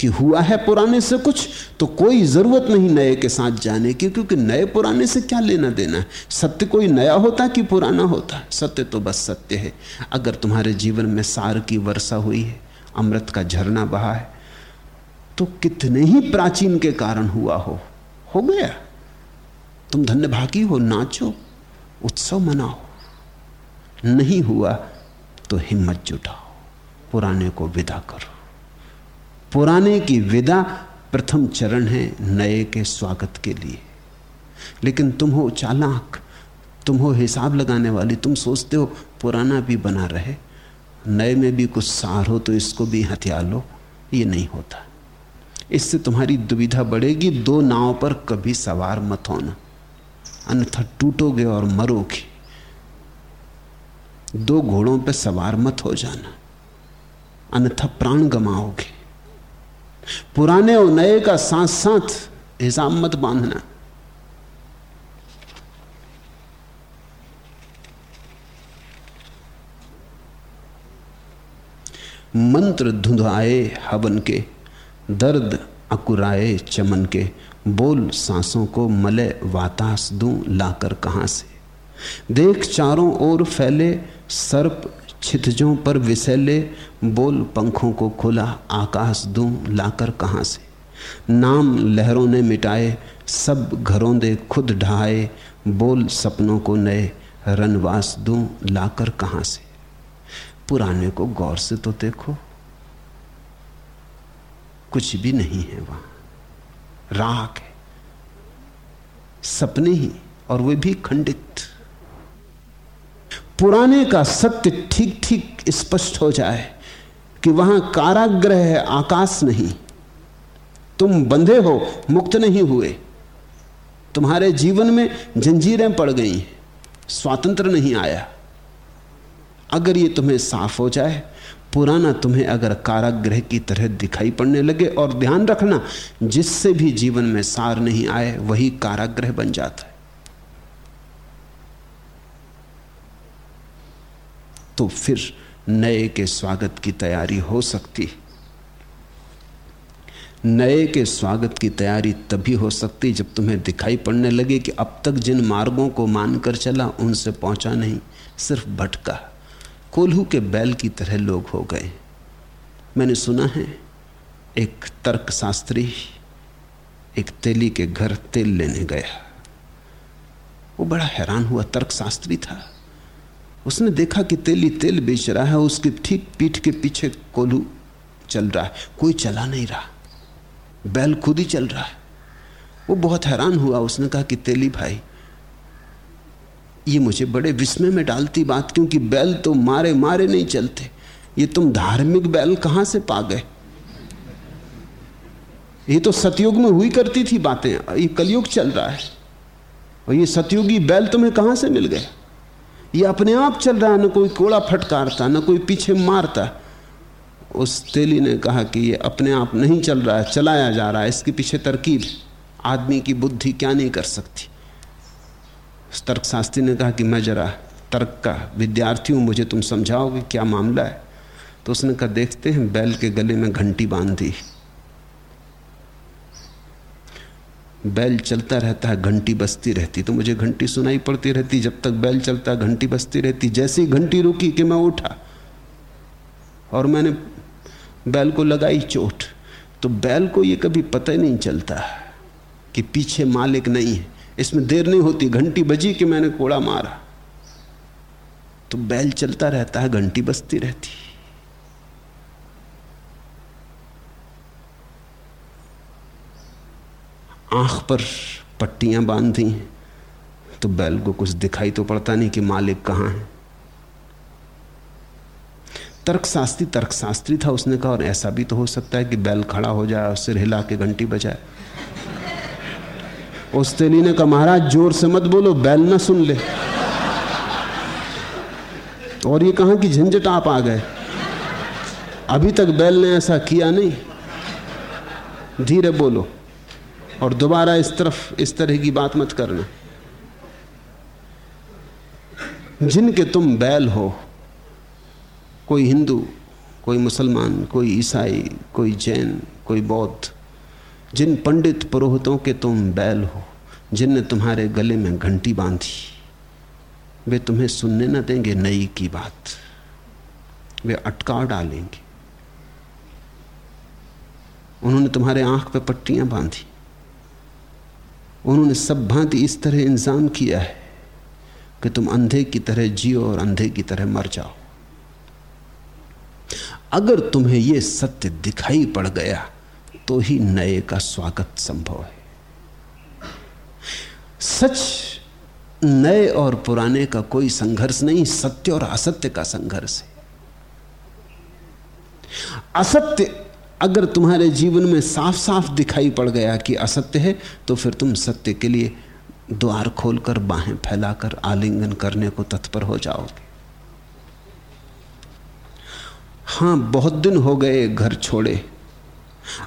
कि हुआ है पुराने से कुछ तो कोई ज़रूरत नहीं नए के साथ जाने की, क्योंकि नए पुराने से क्या लेना देना है? सत्य कोई नया होता कि पुराना होता? सत्य तो बस सत्य है। अगर तुम्हारे जीवन में सार की वर्षा हुई है, अमृत का झरना बहा है तो कितने ही प्राचीन के कारण हुआ हो हो गया। तुम धन्य भागी हो, नाचो, उत्सव मनाओ। नहीं हुआ तो हिम्मत जुटाओ। पुराने को विदा करो। पुराने की विदा प्रथम चरण है नए के स्वागत के लिए। लेकिन तुम हो चालाक, तुम हो हिसाब लगाने वाली, तुम सोचते हो पुराना भी बना रहे, नए में भी कुछ सार हो तो इसको भी हथियार लो, ये नहीं होता। इससे तुम्हारी दुविधा बढ़ेगी, दो नाव पर कभी सवार मत होना, अन्यथा टूटोगे और मरोगे। दो घोड़ों पर सवार मत हो जाना, अन्यथा प्राण गमाओगे पुराने और नए का साथ साथ हिसाब मत बांधना। मंत्र धुंधाए हवन के, दर्द अकुराए चमन के, बोल सांसों को मले वातास दूँ लाकर कहाँ से? देख चारों ओर फैले सर्प छितजों पर विसैले बोल पंखों को खुला, आकाश दूँ लाकर कहाँ से? नाम लहरों ने मिटाए, सब घरों दे खुद ढहाए, बोल सपनों को नए, रनवास दूँ लाकर कहाँ से? पुराने को गौर से तो देखो, कुछ भी नहीं है वहाँ। राख है, सपने ही, और वे भी खंडित। पुराने का सत्य ठीक ठीक स्पष्ट हो जाए कि वहाँ काराग्रह है, आकाश नहीं। तुम बंधे हो, मुक्त नहीं हुए। तुम्हारे जीवन में जंजीरें पड़ गई, स्वातंत्र नहीं आया। अगर ये तुम्हें साफ़ हो जाए, पुराना तुम्हें अगर कारागृह की तरह दिखाई पड़ने लगे और ध्यान रखना, जिससे भी जीवन में सार नहीं आए, वही कारागृह बन जाता है। तो फिर नए के स्वागत की तैयारी हो सकती। नए के स्वागत की तैयारी तभी हो सकती जब तुम्हें दिखाई पड़ने लगे कि अब तक जिन मार्गों को मानकर चला, उनसे पहुँचा नहीं, सिर्फ़ भटका। कोल्हू के बैल की तरह लोग हो गए। मैंने सुना है, एक तर्कशास्त्री एक तेली के घर तेल लेने गया। वो बड़ा हैरान हुआ, तर्कशास्त्री था। उसने देखा कि तेली तेल बेच रहा है, उसके ठीक पीठ के पीछे कोलू चल रहा है। कोई चला नहीं रहा। बैल खुद ही चल रहा है। वो बहुत हैरान हुआ। उसने कहा कि तेली भाई, ये मुझे बड़े विस्मय में डालती बात, क्योंकि बैल तो मारे मारे नहीं चलते। ये तुम धार्मिक बैल कहाँ से पा गए? ये तो सतयुग में हुई करती थी बातें। ये कलयुग चल रहा है। और ये सतयुगी बैल तुम्हें कहाँ से मिल गए? ये अपने आप चल रहा है, ना कोई कोड़ा फटकारता, ना कोई पीछे मारता। उस तेली ने कहा कि ये अपने आप नहीं चल रहा है, चलाया जा रहा है, इसके पीछे तरकीब आदमी की बुद्धि क्या नहीं कर सकती। उस तर्कशास्त्री ने कहा कि मैं जरा तर्क का विद्यार्थी हूँ, मुझे तुम समझाओगे क्या मामला है? तो उसने कहा, देखते हैं, बैल के गले में घंटी बाँध। दी बैल चलता रहता है, घंटी बजती रहती तो मुझे घंटी सुनाई पड़ती रहती। जब तक बैल चलता, घंटी बजती रहती। जैसी घंटी रुकी कि मैं उठा और मैंने बैल को लगाई चोट तो बैल को ये कभी पता ही नहीं चलता कि पीछे मालिक नहीं है। इसमें देर नहीं होती, घंटी बजी कि मैंने कोड़ा मारा। तो बैल चलता रहता है, घंटी बजती रहती। आँख पर पट्टियाँ बांधी तो बैल को कुछ दिखाई तो पड़ता नहीं कि मालिक कहाँ है। तर्कशास्त्री तर्कशास्त्री था उसने कहा, और ऐसा भी तो हो सकता है कि बैल खड़ा हो जाए और सिर हिला के घंटी बजाए। उस तेली ने कहा, महाराज, ज़ोर से मत बोलो, बैल ना सुन ले। और ये कहा कि झंझट आप आ गए? अभी तक बैल ने ऐसा किया नहीं। धीरे बोलो। और दोबारा इस तरफ़, इस तरह की बात मत करना। जिनके तुम बैल हो, कोई हिंदू, कोई मुसलमान, कोई ईसाई, कोई जैन, कोई बौद्ध, जिन पंडित पुरोहितों के तुम बैल हो, जिनने तुम्हारे गले में घंटी बांधी, वे तुम्हें सुनने न देंगे नई की बात। वे अटकाव डालेंगे। उन्होंने तुम्हारे आँख पे पट्टियाँ बांधी। उन्होंने सब भांति इस तरह इंतज़ाम किया है कि तुम अंधे की तरह जियो और अंधे की तरह मर जाओ। अगर तुम्हें यह सत्य दिखाई पड़ गया तो ही नए का स्वागत संभव है। सच, नए और पुराने का कोई संघर्ष नहीं, सत्य और असत्य का संघर्ष है। असत्य अगर तुम्हारे जीवन में साफ़ साफ़ दिखाई पड़ गया कि असत्य है तो फिर तुम सत्य के लिए द्वार खोलकर, बाहें फैलाकर, आलिंगन करने को तत्पर हो जाओगे। हाँ, बहुत दिन हो गए घर छोड़े।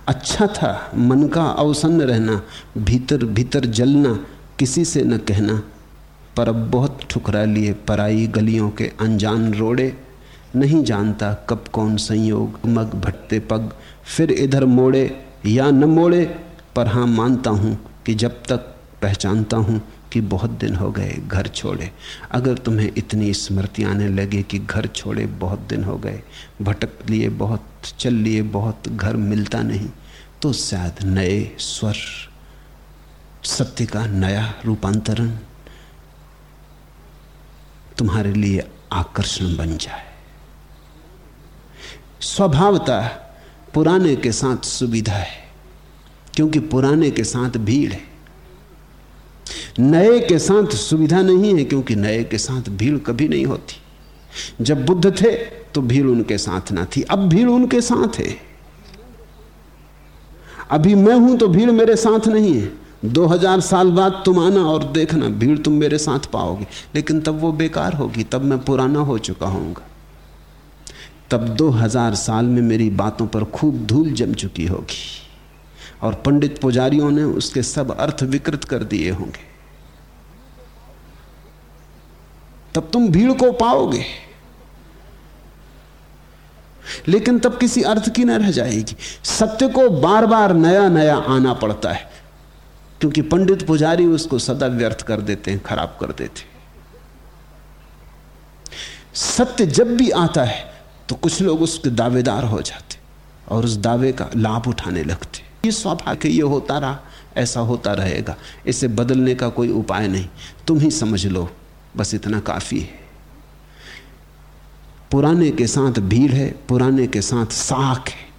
अच्छा था, मन का अवसन्न रहना, भीतर भीतर जलना, किसी से न कहना। पर अब बहुत ठुकरा लिए, पराई गलियों के अनजान रोड़े। नहीं जानता कब कौन संयोग, मग भटते पग फिर इधर मोड़े या न मोड़े, पर हाँ मानता हूँ कि जब तक पहचानता हूँ कि बहुत दिन हो गए घर छोड़े। अगर तुम्हें इतनी स्मृति आने लगे कि घर छोड़े बहुत दिन हो गए, भटक लिए बहुत, चल लिए बहुत, घर मिलता नहीं तो शायद नए स्वर, सत्य का नया रूपांतरण तुम्हारे लिए आकर्षण बन जाए। स्वभावता पुराने के साथ सुविधा है, क्योंकि पुराने के साथ भीड़ है। नए के साथ सुविधा नहीं है, क्योंकि नए के साथ भीड़ कभी नहीं होती। जब बुद्ध थे तो भीड़ उनके साथ ना थी। अब भीड़ उनके साथ है। अभी मैं हूँ तो भीड़ मेरे साथ नहीं है। दो हज़ार साल बाद तुम आना और देखना, भीड़ तुम मेरे साथ पाओगे। लेकिन तब वो बेकार होगी, तब मैं पुराना हो चुका हूँगा तब दो हज़ार साल में मेरी बातों पर खूब धूल जम चुकी होगी और पंडित पुजारियों ने उसके सब अर्थ विकृत कर दिए होंगे। तब तुम भीड़ को पाओगे। लेकिन तब किसी अर्थ की न रह जाएगी। सत्य को बार बार नया नया आना पड़ता है, क्योंकि पंडित पुजारी उसको सदा व्यर्थ कर देते हैं, खराब कर देते हैं। सत्य जब भी आता है तो कुछ लोग उसके दावेदार हो जाते और उस दावे का लाभ उठाने लगते। ये स्वाभाविक ये होता रहा, ऐसा होता रहेगा। इसे बदलने का कोई उपाय नहीं। तुम ही समझ लो, बस इतना काफ़ी है। पुराने के साथ भीड़ है, पुराने के साथ साख है।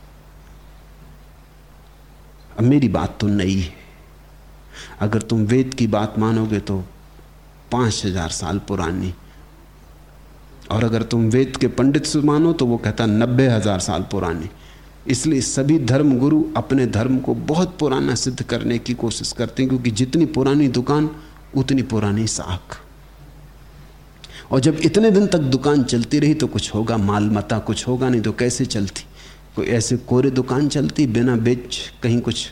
अब मेरी बात तो नई है। अगर तुम वेद की बात मानोगे तो पाँच हज़ार साल पुरानी और अगर तुम वेद के पंडित से मानो तो वो कहता नब्बे हज़ार साल पुरानी। इसलिए सभी धर्म गुरु अपने धर्म को बहुत पुराना सिद्ध करने की कोशिश करते हैं, क्योंकि जितनी पुरानी दुकान, उतनी पुरानी साख। और जब इतने दिन तक दुकान चलती रही तो कुछ होगा, माल मता कुछ होगा, नहीं तो कैसे चलती? कोई ऐसे कोरे दुकान चलती, बिना बेच कहीं कुछ।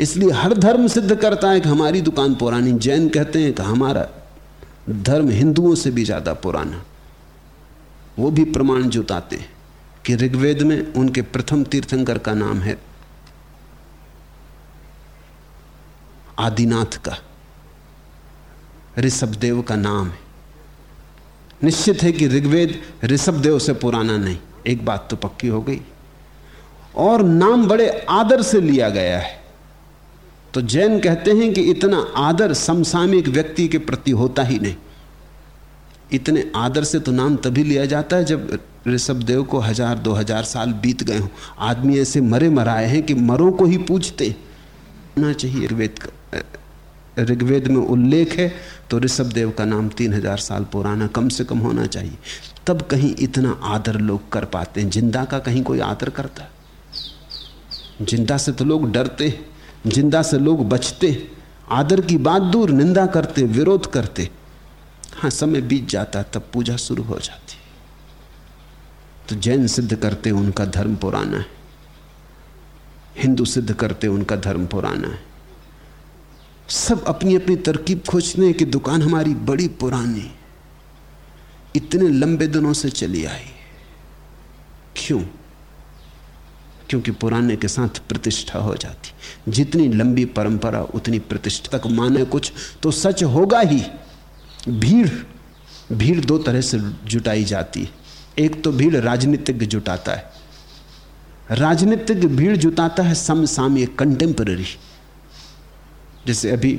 इसलिए हर धर्म सिद्ध करता है कि हमारी दुकान पुरानी। जैन कहते हैं कि हमारा धर्म हिंदुओं से भी ज़्यादा पुराना। वो भी प्रमाण जुटाते हैं कि ऋग्वेद में उनके प्रथम तीर्थंकर का नाम है आदिनाथ का। ऋषभदेव का नाम है। निश्चित है कि ऋग्वेद ऋषभदेव से पुराना नहीं। एक बात तो पक्की हो गई। और नाम बड़े आदर से लिया गया है। तो जैन कहते हैं कि इतना आदर समसामयिक व्यक्ति के प्रति होता ही नहीं। इतने आदर से तो नाम तभी लिया जाता है जब ऋषभ देव को हज़ार, दो हज़ार साल बीत गए हों। आदमी ऐसे मरे मराए हैं कि मरों को ही पूछते होना चाहिए ऋग्वेद ऋग्वेद में उल्लेख है तो ऋषभ देव का नाम तीन हज़ार साल पुराना कम से कम होना चाहिए। तब कहीं इतना आदर लोग कर पाते हैं। ज़िंदा का कहीं कोई आदर करता? है ज़िंदा से तो लोग डरते ज़िंदा से लोग बचते, आदर की बात दूर, निंदा करते, विरोध करते। हाँ समय बीत जाता, तब पूजा शुरू हो जाती। तो जैन सिद्ध करते उनका धर्म पुराना है। हिंदू सिद्ध करते उनका धर्म पुराना है। सब अपनी अपनी तरकीब खोजते हैं कि दुकान हमारी बड़ी पुरानी, इतने लंबे दिनों से चली आई। क्यों? क्योंकि पुराने के साथ प्रतिष्ठा हो जाती। जितनी लंबी परंपरा, उतनी प्रतिष्ठा तक माने कुछ तो सच होगा ही। भीड़ भीड़ दो तरह से जुटाई जाती है। एक तो भीड़ राजनीतिक जुटाता है। राजनीतिक भीड़ जुटाता है समसामयिक कंटेम्पररी जैसे अभी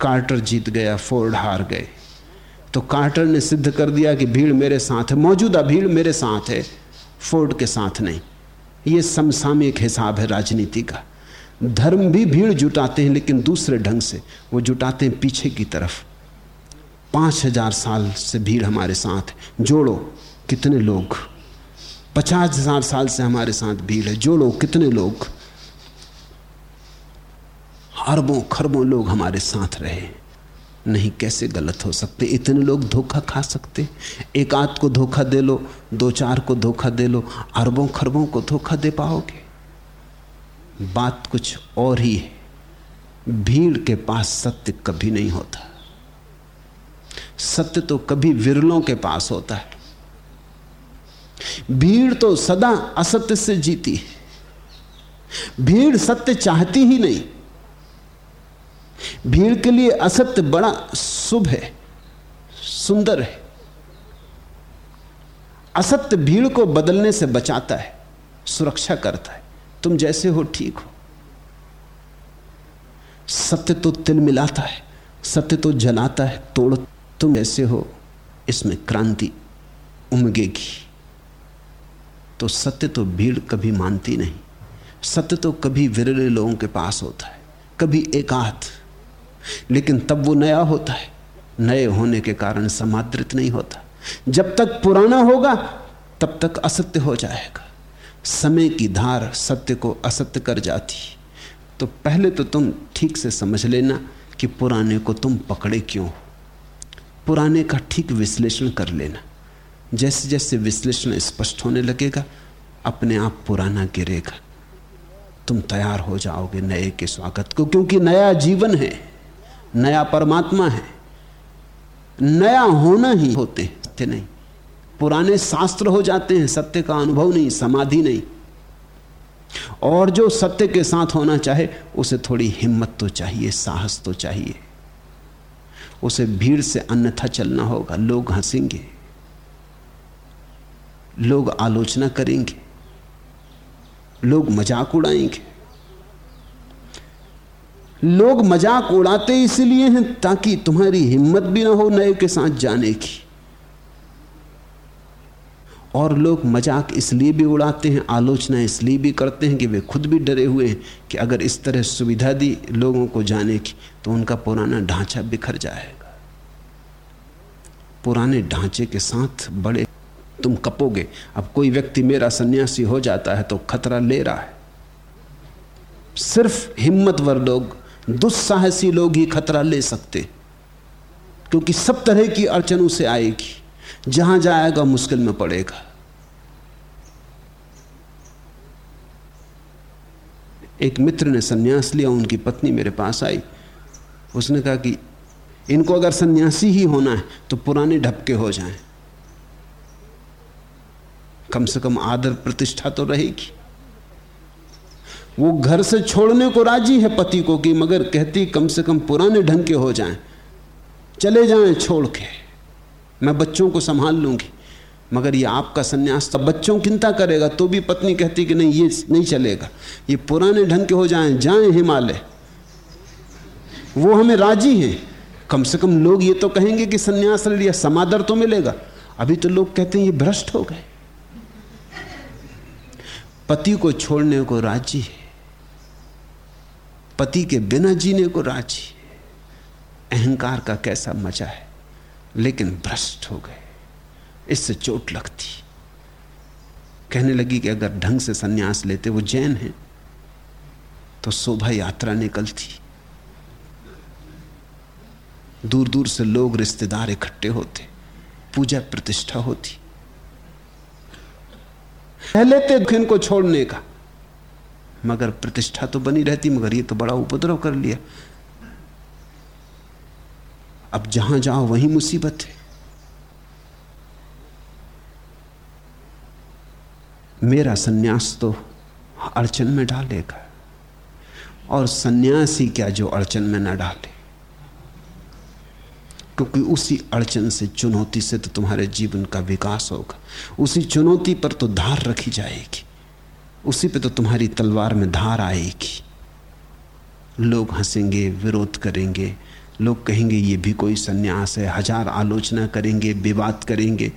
कार्टर जीत गया, फोर्ड हार गए। तो कार्टर ने सिद्ध कर दिया कि भीड़ मेरे साथ है, मौजूदा भीड़ मेरे साथ है, फोर्ड के साथ नहीं। ये समसामयिक हिसाब है राजनीति का। धर्म भी भीड़ जुटाते हैं, लेकिन दूसरे ढंग से वो जुटाते हैं पीछे की तरफ़। पाँच हज़ार साल से भीड़ हमारे साथ है। जोड़ो कितने लोग। पचास हज़ार साल से हमारे साथ भीड़ है। जोड़ो कितने लोग। अरबों खरबों लोग हमारे साथ रहे। नहीं, कैसे गलत हो सकते? इतने लोग धोखा खा सकते। एक आध को धोखा दे लो, दो चार को धोखा दे लो, अरबों खरबों को धोखा दे पाओगे। बात कुछ और ही है। भीड़ के पास सत्य कभी नहीं होता। सत्य तो कभी विरलों के पास होता है। भीड़ तो सदा असत्य से जीती है। भीड़ सत्य चाहती ही नहीं। भीड़ के लिए असत्य बड़ा शुभ है, सुंदर है। असत्य भीड़ को बदलने से बचाता है, सुरक्षा करता है। तुम जैसे हो, ठीक हो। सत्य तो तिल मिलाता है, सत्य तो जलाता है, तोड़। तुम जैसे हो, इसमें क्रांति उमगेगी। तो सत्य तो भीड़ कभी मानती नहीं, सत्य तो कभी विरले लोगों के पास होता है, कभी एकाध लेकिन तब वो नया होता है। नए होने के कारण समादृत नहीं होता। जब तक पुराना होगा, तब तक असत्य हो जाएगा। समय की धार सत्य को असत्य कर जाती। तो पहले तो तुम ठीक से समझ लेना कि पुराने को तुम पकड़े क्यों हो। पुराने का ठीक विश्लेषण कर लेना। जैसे जैसे विश्लेषण स्पष्ट होने लगेगा, अपने आप पुराना गिरेगा। तुम तैयार हो जाओगे नए के स्वागत को, क्योंकि नया जीवन है। नया परमात्मा है। नया होना ही होते सत्य नहीं। पुराने शास्त्र हो जाते हैं, सत्य का अनुभव नहीं, समाधि नहीं। और जो सत्य के साथ होना चाहे, उसे थोड़ी हिम्मत तो चाहिए, साहस तो चाहिए। उसे भीड़ से अन्यथा चलना होगा, लोग हंसेंगे। लोग आलोचना करेंगे। लोग मज़ाक उड़ाएँगे। लोग मज़ाक उड़ाते इसलिए हैं ताकि तुम्हारी हिम्मत भी ना हो नए के साथ जाने की। और लोग मज़ाक इसलिए भी उड़ाते हैं, आलोचना इसलिए भी करते हैं कि वे खुद भी डरे हुए हैं कि अगर इस तरह सुविधा दी लोगों को जाने की तो उनका पुराना ढांचा बिखर जाएगा। पुराने ढांचे के साथ बड़े तुम कपोगे। अब कोई व्यक्ति मेरा सन्यासी हो जाता है तो खतरा ले रहा है। सिर्फ़ हिम्मतवर लोग दुस्साहसी लोग ही खतरा ले सकते। क्योंकि सब तरह की अड़चन उसे आएगी। जहाँ जाएगा, मुश्किल में पड़ेगा। एक मित्र ने सन्यास लिया, उनकी पत्नी मेरे पास आई। उसने कहा कि इनको अगर सन्यासी ही होना है तो पुराने ढपके हो जाएँ। कम से कम आदर प्रतिष्ठा तो रहेगी। वो घर से छोड़ने को राज़ी है पति को कि मगर कहती कम से कम पुराने ढंग के हो जाएँ। चले जाएँ छोड़ के। मैं बच्चों को संभाल लूँगी। मगर ये आपका सन्यास तब बच्चों चिंता करेगा तो भी पत्नी कहती कि नहीं, ये नहीं चलेगा। ये पुराने ढंग के हो जाएँ जाएँ हिमालय। वो हमें राज़ी हैं। कम से कम लोग ये तो कहेंगे कि सन्यास ले लिया समादर तो मिलेगा। अभी तो लोग कहते हैं ये भ्रष्ट हो गए। पति को छोड़ने को राज़ी है। पति के बिना जीने को राज़ी। अहंकार का कैसा मज़ा है। लेकिन भ्रष्ट हो गए। इससे चोट लगती। कहने लगी कि अगर ढंग से सन्यास लेते, वो जैन है तो शोभा यात्रा निकलती। दूर दूर से लोग रिश्तेदार इकट्ठे होते। पूजा प्रतिष्ठा होती। लेते खिन को छोड़ने का। मगर प्रतिष्ठा तो बनी रहती, मगर ये तो बड़ा उपद्रव कर लिया। अब जहाँ जाओ वहीं मुसीबत है। मेरा सन्यास तो अड़चन में डालेगा। और सन्यासी क्या जो अड़चन में ना डाले? क्योंकि उसी अड़चन से चुनौती से तो तुम्हारे जीवन का विकास होगा। उसी चुनौती पर तो धार रखी जाएगी। उसी पे तो तुम्हारी तलवार में धार आएगी। लोग हंसेंगे, विरोध करेंगे। लोग कहेंगे, ये भी कोई सन्यास है। हज़ार आलोचना करेंगे, विवाद करेंगे।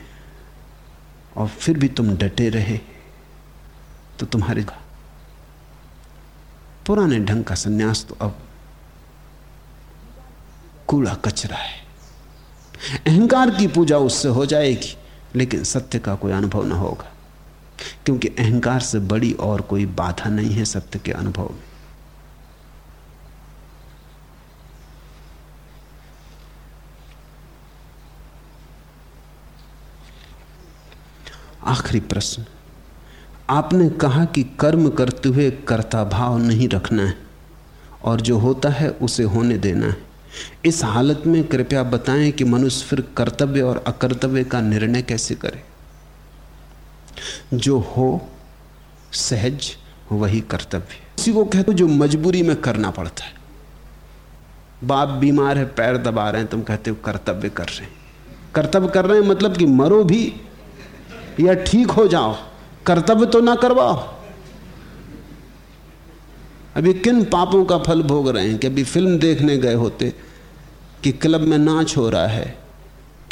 और फिर भी तुम डटे रहे। तो तुम्हारे पुराने ढंग का सन्यास तो अब कूड़ा कचरा है। अहंकार की पूजा उससे हो जाएगी, लेकिन सत्य का कोई अनुभव ना होगा। क्योंकि अहंकार से बड़ी और कोई बाधा नहीं है सत्य के अनुभव में। आखिरी प्रश्न, आपने कहा कि कर्म करते हुए कर्ता भाव नहीं रखना है और जो होता है उसे होने देना है। इस हालत में कृपया बताएँ कि मनुष्य फिर कर्तव्य और अकर्तव्य का निर्णय कैसे करे। जो हो सहज, वही कर्तव्य। किसी को कहते जो मजबूरी में करना पड़ता है। बाप बीमार है, पैर दबा रहे हैं, तुम कहते हो कर्तव्य कर रहे हैं। कर्तव्य कर रहे हैं मतलब कि मरो भी, या ठीक हो जाओ। कर्तव्य तो ना करवाओ। अभी किन पापों का फल भोग रहे हैं कि अभी फ़िल्म देखने गए होते कि क्लब में नाच हो रहा है,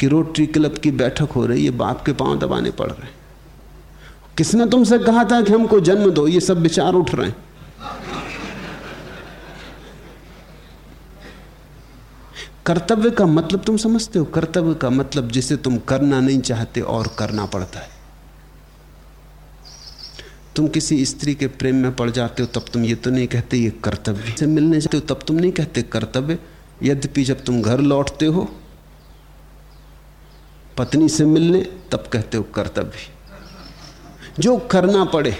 कि रोटरी क्लब की बैठक हो रही है बाप के पाँव दबाने पड़ रहे हैं। किसने तुमसे कहा था कि हमको जन्म दो? ये सब विचार उठ रहे हैं। कर्तव्य का मतलब तुम समझते हो? कर्तव्य का मतलब जिसे तुम करना नहीं चाहते और करना पड़ता है। तुम किसी स्त्री के प्रेम में पड़ जाते हो, तब तुम ये तो नहीं कहते ये कर्तव्य से मिलने जाते हो, तब तुम नहीं कहते कर्तव्य। यद्यपि जब तुम घर लौटते हो, पत्नी से मिलने, तब कहते हो कर्तव्य। जो करना पड़े।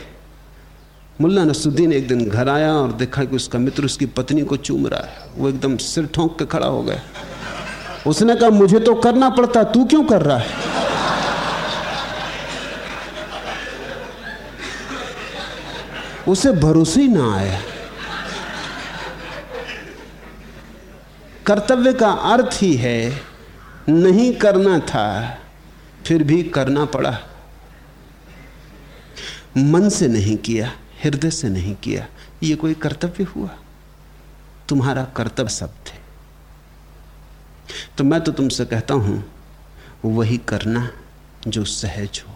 मुल्ला नसुद्दीन एक दिन घर आया और देखा कि उसका मित्र, उसकी पत्नी को चूम रहा है। वो एकदम सिर ठोंक के खड़ा हो गया। उसने कहा, मुझे तो करना पड़ता, तू क्यों कर रहा है? उसे भरोसे ही ना आया। कर्तव्य का अर्थ ही है, नहीं करना था, फिर भी करना पड़ा। मन से नहीं किया, हृदय से नहीं किया, ये कोई कर्तव्य हुआ? तुम्हारा कर्तव्य शब्द है तो मैं तो तुमसे कहता हूँ, वही करना जो सहज हो।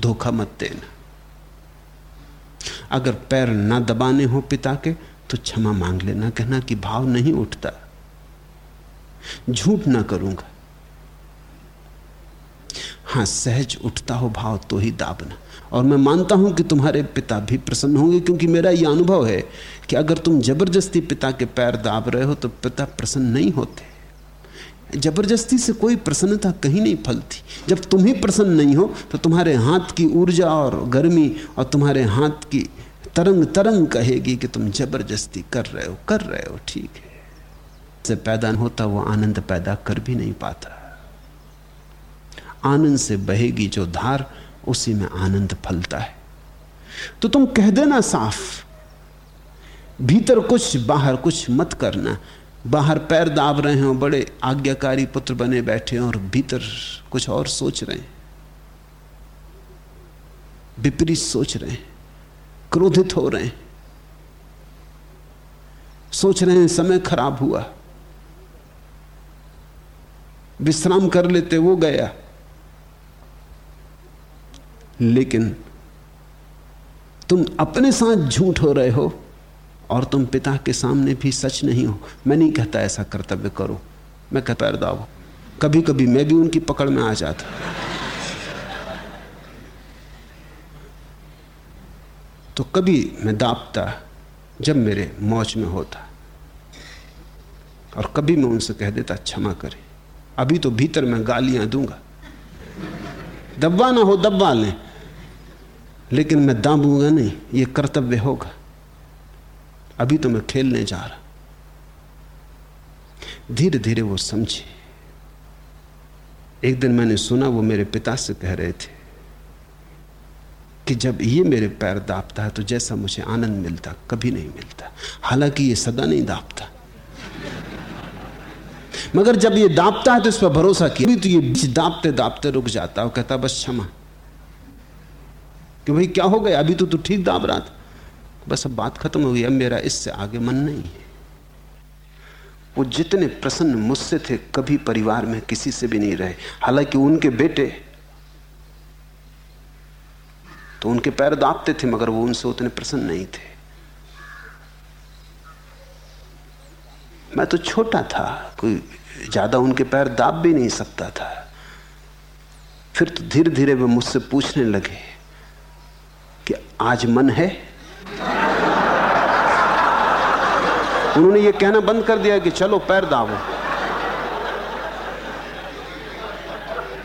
धोखा मत देना। अगर पैर ना दबाने हो पिता के तो क्षमा मांग लेना, कहना कि भाव नहीं उठता। झूठ ना करूँगा। हाँ, सहज उठता हो भाव तो ही दाबना। और मैं मानता हूँ कि तुम्हारे पिता भी प्रसन्न होंगे, क्योंकि मेरा यह अनुभव है कि अगर तुम ज़बरदस्ती पिता के पैर दाब रहे हो तो पिता प्रसन्न नहीं होते। ज़बरदस्ती से कोई प्रसन्नता कहीं नहीं फलती। जब तुम ही प्रसन्न नहीं हो तो तुम्हारे हाथ की ऊर्जा और गर्मी और तुम्हारे हाथ की तरंग तरंग कहेगी कि तुम ज़बरदस्ती कर रहे हो, कर रहे हो, ठीक है। से पैदा होता, वो आनंद पैदा कर भी नहीं पाता। आनंद से बहेगी जो धार उसी में आनंद फलता है। तो तुम कह देना साफ़, भीतर कुछ, बाहर कुछ मत करना। बाहर पैर दाब रहे हैं, बड़े आज्ञाकारी पुत्र बने बैठे हैं और भीतर कुछ और सोच रहे हैं। विपरीत सोच रहे हैं, क्रोधित हो रहे हैं। सोच रहे हैं, समय खराब हुआ। विश्राम कर लेते, वो गया। लेकिन तुम अपने साथ झूठ हो रहे हो और तुम पिता के सामने भी सच नहीं हो। मैं नहीं कहता ऐसा कर्तव्य करो। मैं कहता दावो कभी कभी मैं भी उनकी पकड़ में आ जाता। तो कभी मैं दापता जब मेरे मौज में होता और कभी मैं उनसे कह देता, क्षमा करें। अभी तो भीतर मैं गालियाँ दूँगा। दबा ना हो दबा लें। लेकिन मैं दाबूँगा नहीं, ये कर्तव्य होगा। अभी तो मैं खेलने जा रहा। धीरे धीरे वो समझे। एक दिन मैंने सुना, वो मेरे पिता से कह रहे थे कि जब ये मेरे पैर दापता है तो जैसा मुझे आनंद मिलता, कभी नहीं मिलता। हालाँकि ये सदा नहीं दापता मगर जब ये दापता है तो इस पर भरोसा किया। तो ये दापते दापते रुक जाता और कहता, बस क्षमा। कि भाई क्या हो गया? अभी तो तू ठीक दाब रहा था बस अब बात खत्म हो गई, अब मेरा इससे आगे मन नहीं है। वो जितने प्रसन्न मुझसे थे, कभी परिवार में किसी से भी नहीं रहे। हालाँकि उनके बेटे तो उनके पैर दापते थे, मगर वो उनसे उतने प्रसन्न नहीं थे। मैं तो छोटा था, कोई ज़्यादा उनके पैर दाब भी नहीं सकता था। फिर तो धीरे धीरे वे मुझसे पूछने लगे कि आज मन है? उन्होंने ये कहना बंद कर दिया कि चलो पैर दावो।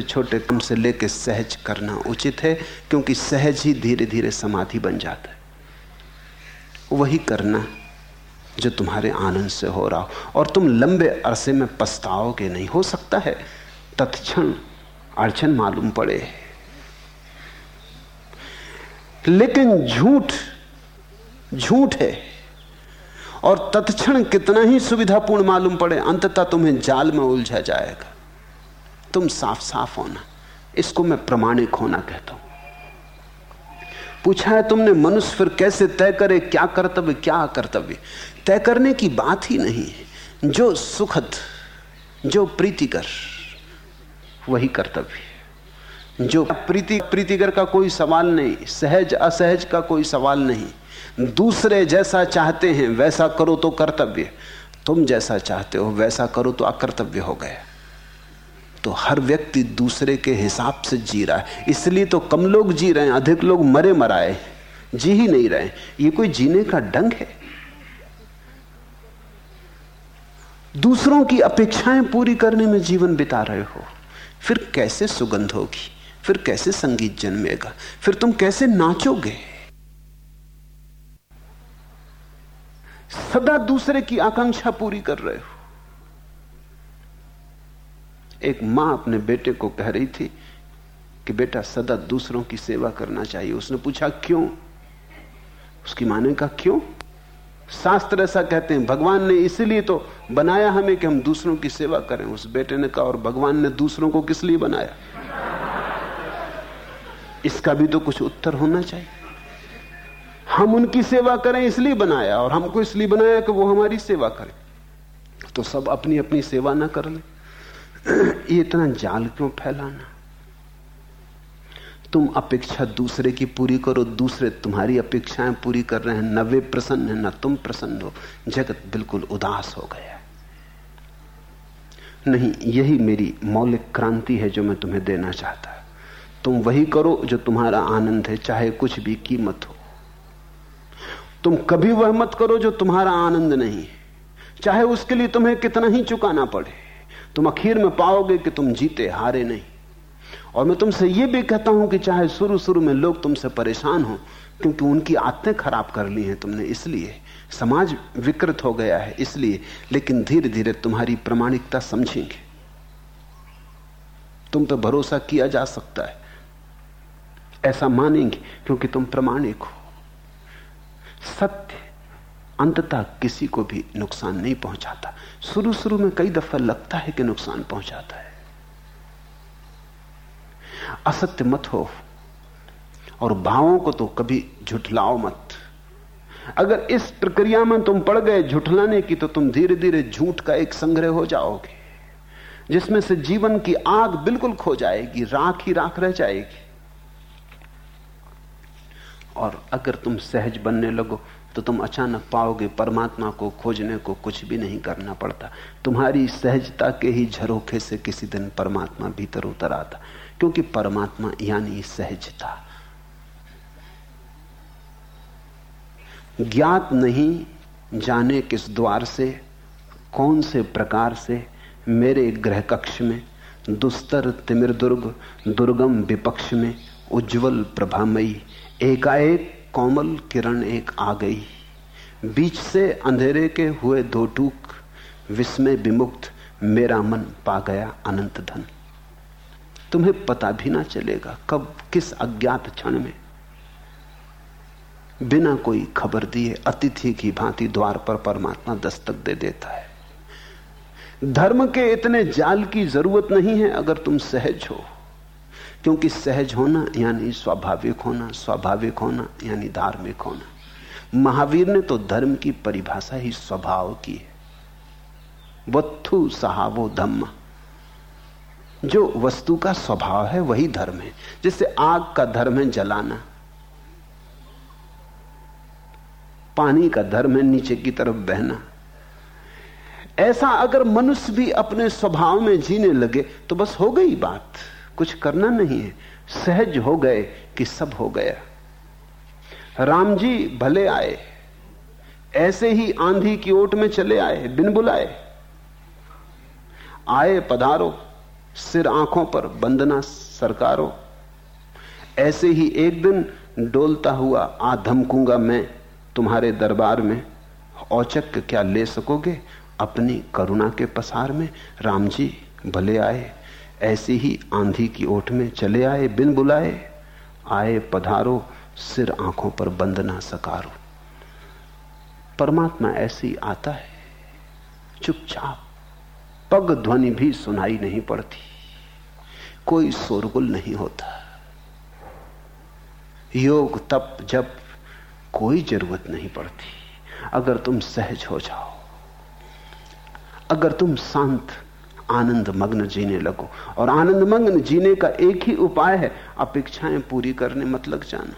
छोटे कम से लेके सहज करना उचित है, क्योंकि सहज ही धीरे धीरे समाधि बन जाता है। वही करना जो तुम्हारे आनंद से हो रहा हो। और तुम लंबे अरसे में पछताओगे नहीं, हो सकता है तत्क्षण अड़चन मालूम पड़े। लेकिन झूठ झूठ है। और तत्क्षण कितना ही सुविधापूर्ण मालूम पड़े, अंततः तुम्हें जाल में उलझा जाएगा। तुम साफ़ साफ़ होना, इसको मैं प्रमाणिक होना कहता हूँ। पूछा है तुमने, मनुष्य फिर कैसे तय करे, क्या कर्तव्य क्या कर्तव्य तय करने की बात ही नहीं जो सुखद, जो प्रीतिकर, वही कर्तव्य जो प्रीति, प्रीतिकर का कोई सवाल नहीं, सहज, असहज का कोई सवाल नहीं। दूसरे जैसा चाहते हैं, वैसा करो तो कर्तव्य। तुम जैसा चाहते हो, वैसा करो तो अकर्तव्य हो गया। तो हर व्यक्ति दूसरे के हिसाब से जी रहा है। इसलिए तो कम लोग जी रहे हैं, अधिक लोग मरे मराए जी ही नहीं रहे ये कोई जीने का ढंग है? दूसरों की अपेक्षाएँ पूरी करने में जीवन बिता रहे हो। फिर कैसे सुगंध होगी? फिर कैसे संगीत जन्मेगा? फिर तुम कैसे नाचोगे? सदा दूसरे की आकांक्षा पूरी कर रहे हो। एक माँ अपने बेटे को कह रही थी कि बेटा, सदा दूसरों की सेवा करना चाहिए। उसने पूछा, क्यों? उसकी माँ ने कहा, क्यों? शास्त्र ऐसा कहते हैं, भगवान ने इसीलिए तो बनाया हमें कि हम दूसरों की सेवा करें। उस बेटे ने कहा, और भगवान ने दूसरों को किस लिए बनाया? इसका भी तो कुछ उत्तर होना चाहिए। हम उनकी सेवा करें इसलिए बनाया और हमको इसलिए बनाया कि वो हमारी सेवा करें। तो सब अपनी अपनी सेवा ना कर ले। इतना जाल क्यों फैलाना? तुम अपेक्षा दूसरे की पूरी करो, दूसरे तुम्हारी अपेक्षाएँ पूरी कर रहे हैं। न वे प्रसन्न है, न तुम प्रसन्न हो। जगत बिल्कुल उदास हो गया नहीं, यही मेरी मौलिक क्रांति है जो मैं तुम्हें देना चाहता तुम वही करो जो तुम्हारा आनंद है, चाहे कुछ भी कीमत हो। तुम कभी वह मत करो जो तुम्हारा आनंद नहीं है। चाहे उसके लिए तुम्हें कितना ही चुकाना पड़े, तुम आखिर में पाओगे कि तुम जीते, हारे नहीं। और मैं तुमसे यह भी कहता हूँ कि चाहे शुरू शुरू में लोग तुमसे परेशान हो क्योंकि उनकी आदतें खराब कर ली हैं तुमने, इसलिए समाज विकृत हो गया है, इसलिए, लेकिन धीरे धीरे तुम्हारी प्रमाणिकता समझेंगे। तुम पर भरोसा किया जा सकता है। ऐसा मानेंगे क्योंकि तुम प्रमाणिक हो। सत्य अंततः किसी को भी नुकसान नहीं पहुंचाता। शुरू शुरू में कई दफ़ा लगता है कि नुकसान पहुंचाता है। असत्य मत हो और भावों को तो कभी झुठलाओ मत। अगर इस प्रक्रिया में तुम पड़ गए झुठलाने की तो तुम धीरे धीरे झूठ का एक संग्रह हो जाओगे, जिसमें से जीवन की आग बिल्कुल खो जाएगी, राख ही राख रह जाएगी। और अगर तुम सहज बनने लगो तो तुम अचानक पाओगे परमात्मा को खोजने को कुछ भी नहीं करना पड़ता। तुम्हारी सहजता के ही झरोखे से किसी दिन परमात्मा भीतर उतर आता। क्योंकि परमात्मा यानी सहजता। ज्ञात नहीं जाने किस द्वार से, कौन से प्रकार से, मेरे ग्रह कक्ष में, दुस्तर तिमिर दुर्ग, दुर्गम विपक्ष में, उज्जवल प्रभामयी एकाएक कोमल किरण एक आ गई। बीच से अंधेरे के हुए दो टूक विस्मय विमुक्त मेरा मन पा गया अनंत धन। तुम्हें पता भी ना चलेगा कब, किस अज्ञात क्षण में। बिना कोई खबर दिए अतिथि की भांति द्वार पर परमात्मा दस्तक दे देता है। धर्म के इतने जाल की ज़रूरत नहीं है अगर तुम सहज हो। क्योंकि सहज होना यानी स्वाभाविक होना स्वाभाविक होना यानी धार्मिक होना। महावीर ने तो धर्म की परिभाषा ही स्वभाव की है। वत्थु सहावो धम्म। जो वस्तु का स्वभाव है वही धर्म है, जैसे आग का धर्म है जलाना। पानी का धर्म है नीचे की तरफ़ बहना। ऐसा अगर मनुष्य भी अपने स्वभाव में जीने लगे तो बस हो गई बात। कुछ करना नहीं है। सहज हो गए कि सब हो गया। राम जी भले आए, ऐसे ही आंधी की ओट में चले आए, बिन बुलाए। आए पधारो, सिर आँखों पर बंदना सरकारो। ऐसे ही एक दिन डोलता हुआ आ धमकूँगा मैं तुम्हारे दरबार में। औचक क्या ले सकोगे अपनी करुणा के पसार में? राम जी भले आए। ऐसे ही आंधी की ओट में चले आए, बिन बुलाए, आए पधारो, सिर आँखों पर बंद ना सकारो। परमात्मा ऐसे आता है, चुपचाप, पग ध्वनि भी सुनाई नहीं पड़ती, कोई शोरगुल नहीं होता। योग, तप जब कोई ज़रूरत नहीं पड़ती। अगर तुम सहज हो जाओ, अगर तुम शांत आनंद मग्न जीने लगो। और आनंद मग्न जीने का एक ही उपाय है, अपेक्षाएँ पूरी करने मत लग जाना।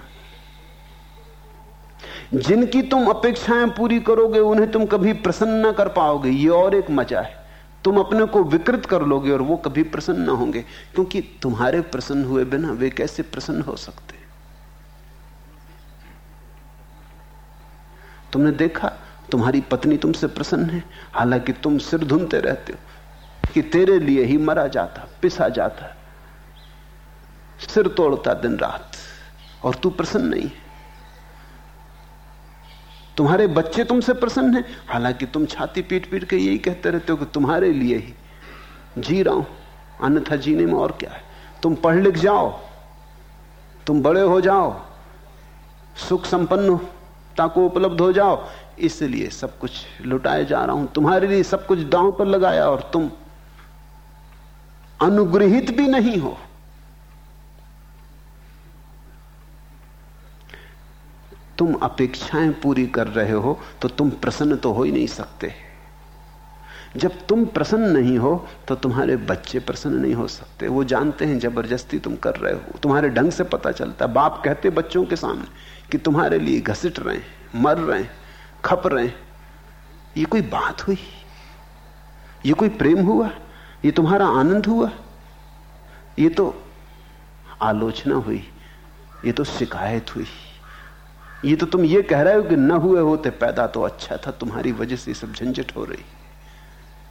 जिनकी तुम अपेक्षाएँ पूरी करोगे, उन्हें तुम कभी प्रसन्न न कर पाओगे। ये और एक मज़ा है। तुम अपने को विकृत कर लोगे और वो कभी प्रसन्न न होंगे। क्योंकि तुम्हारे प्रसन्न हुए बिना वे कैसे प्रसन्न हो सकते? तुमने देखा, तुम्हारी पत्नी तुमसे प्रसन्न है, हालाँकि तुम सिर धुनते रहते हो। कि तेरे लिए ही मरा जाता, पिसा जाता। सिर तोड़ता दिन रात, और तू प्रसन्न नहीं है। तुम्हारे बच्चे तुमसे प्रसन्न हैं। हालाँकि तुम छाती पीट पीट के यही कहते रहते हो कि तुम्हारे लिए ही। जी रहा हूँ, अन्यथा जीने में और क्या है? तुम पढ़ लिख जाओ, तुम बड़े हो जाओ, सुख संपन्नता को उपलब्ध हो जाओ। इसलिए सब कुछ लुटाए जा रहा हूँ। तुम्हारे लिए सब कुछ दांव पर लगाया और तुम अनुग्रहित भी नहीं हो। तुम अपेक्षाएँ पूरी कर रहे हो तो तुम प्रसन्न तो हो ही नहीं सकते। जब तुम प्रसन्न नहीं हो तो तुम्हारे बच्चे प्रसन्न नहीं हो सकते। वो जानते हैं ज़बरदस्ती तुम कर रहे हो। तुम्हारे ढंग से पता चलता है। बाप कहते बच्चों के सामने कि तुम्हारे लिए घसीट रहे हैं, मर रहे हैं, खप रहे हैं। ये कोई बात हुई? ये कोई प्रेम हुआ? ये तुम्हारा आनंद हुआ? ये तो आलोचना हुई, ये तो शिकायत हुई। ये तो तुम ये कह रहे हो कि न हुए होते, पैदा तो अच्छा था, तुम्हारी वजह से सब झंझट हो रही।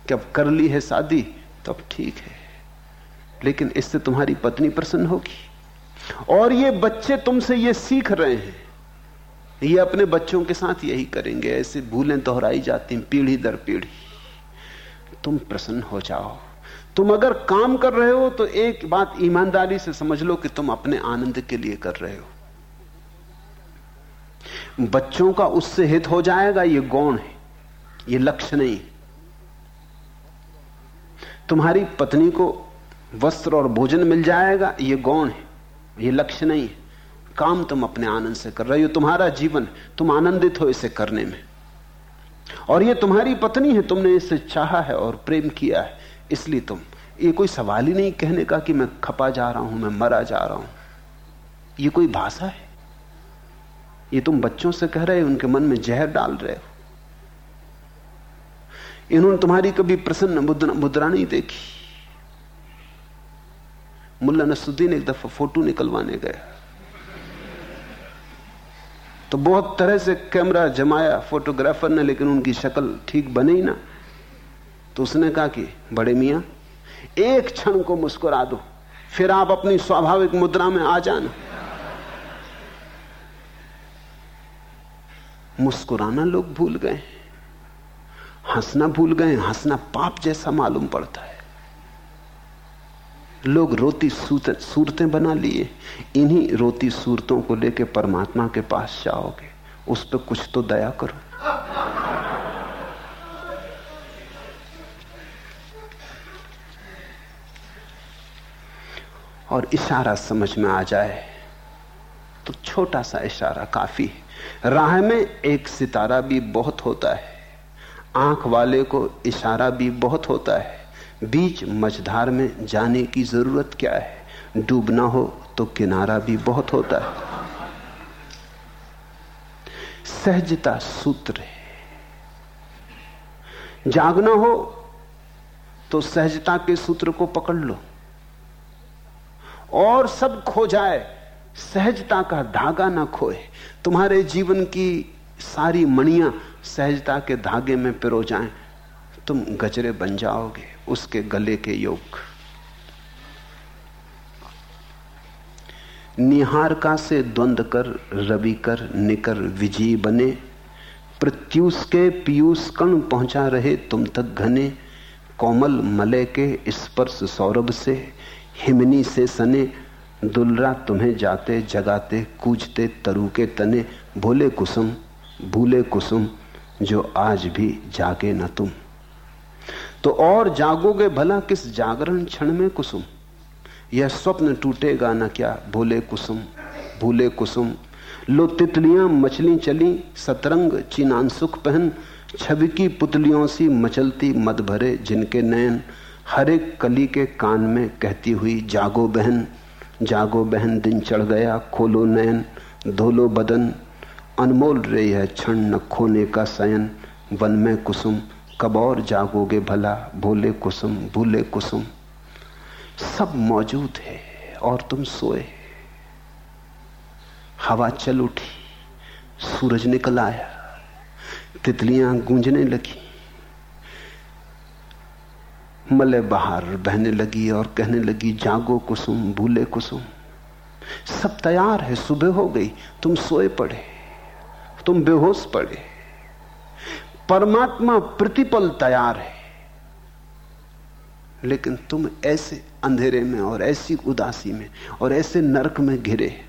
कि अब कर ली है शादी तो अब ठीक है। लेकिन इससे तुम्हारी पत्नी प्रसन्न होगी। और ये बच्चे तुमसे ये सीख रहे हैं। ये अपने बच्चों के साथ यही करेंगे, ऐसे भूलें दोहराई जाती पीढ़ी दर पीढ़ी। तुम प्रसन्न हो जाओ। तुम अगर काम कर रहे हो तो एक बात ईमानदारी से समझ लो कि तुम अपने आनंद के लिए कर रहे हो। बच्चों का उससे हित हो जाएगा, ये गौण है, ये लक्ष्य नहीं तुम्हारी पत्नी को वस्त्र और भोजन मिल जाएगा, ये गौण है, ये लक्ष्य नहीं है। काम तुम अपने आनंद से कर रहे हो तुम्हारा जीवन, तुम आनंदित हो इसे करने में। और ये तुम्हारी पत्नी है, तुमने इसे चाहा है और प्रेम किया है, इसलिए तुम ये कोई सवाल ही नहीं कहने का कि मैं खपा जा रहा हूँ, मैं मरा जा रहा हूँ। ये कोई भाषा है? ये तुम बच्चों से कह रहे हो, उनके मन में जहर डाल रहे हो। इन्होंने तुम्हारी कभी प्रसन्न मुद्रा नहीं देखी। मुल्ला नसुद्दीन एक दफ़ा फ़ोटो निकलवाने गए। तो बहुत तरह से कैमरा जमाया, फोटोग्राफर ने, लेकिन उनकी शक्ल ठीक बने ही ना। तो उसने कहा कि, बड़े मियाँ एक क्षण को मुस्कुरा दो। फिर आप अपनी स्वाभाविक मुद्रा में आ जाना। मुस्कुराना लोग भूल गए। हंसना भूल गए। हंसना पाप जैसा मालूम पड़ता है। लोग रोती सूरतें बना लिए। इन्हीं रोती सूरतों को लेकर परमात्मा के पास जाओगे। उस पर कुछ तो दया करो। और इशारा समझ में आ जाए तो छोटा सा इशारा काफ़ी है। राह में एक सितारा भी बहुत होता है, आँख वाले को इशारा भी बहुत होता है। बीच मझधार में जाने की ज़रूरत क्या है? डूबना हो तो किनारा भी बहुत होता है। सहजता सूत्र है। जागना हो तो सहजता के सूत्र को पकड़ लो। और सब खो जाए। सहजता का धागा ना खोए। तुम्हारे जीवन की सारी मणियाँ सहजता के धागे में पिरो जाएँ। तुम गजरे बन जाओगे उसके गले के योग। निहार का से द्वंद कर, रवि कर, निकर विजयी बने। प्रत्युष के पीयूष कण पहुँचा रहे तुम तक घने। कोमल मलय के स्पर्श सौरभ से। हिमनी से सने दुलरा तुम्हें जाते, जगाते, कूजते तरु के तने, भोले कुसुम, भूले कुसुम, जो आज भी जागे न तुम। तो और जागोगे भला किस जागरण क्षण में कुसुम? यह स्वप्न टूटेगा न क्या, भोले कुसुम, भूले कुसुम? लो तितलियाँ मछली चली, सतरंग चिनान सुख पहन, छवि की पुतलियों सी मचलती मद भरे जिनके नयन हर एक कली के कान में कहती हुई, जागो बहन जागो बहन, दिन चढ़ गया, खोलो नयन धोलो बदन। अनमोल रही है क्षण न खोने का सयन। वन में कुसुम, कब और जागोगे भला? भोले कुसुम, भूले कुसुम। सब मौजूद है और तुम सोए हवा चल उठी, सूरज निकल आया, तितलियाँ गूंजने लगी। मले बाहर बहने लगी और कहने लगी, जागो कुसुम, भूले कुसुम। सब तैयार है, सुबह हो गई, तुम सोए पड़े, तुम बेहोश पड़े। परमात्मा प्रतिपल तैयार है। लेकिन तुम ऐसे अंधेरे में और ऐसी उदासी में और ऐसे नरक में घिरे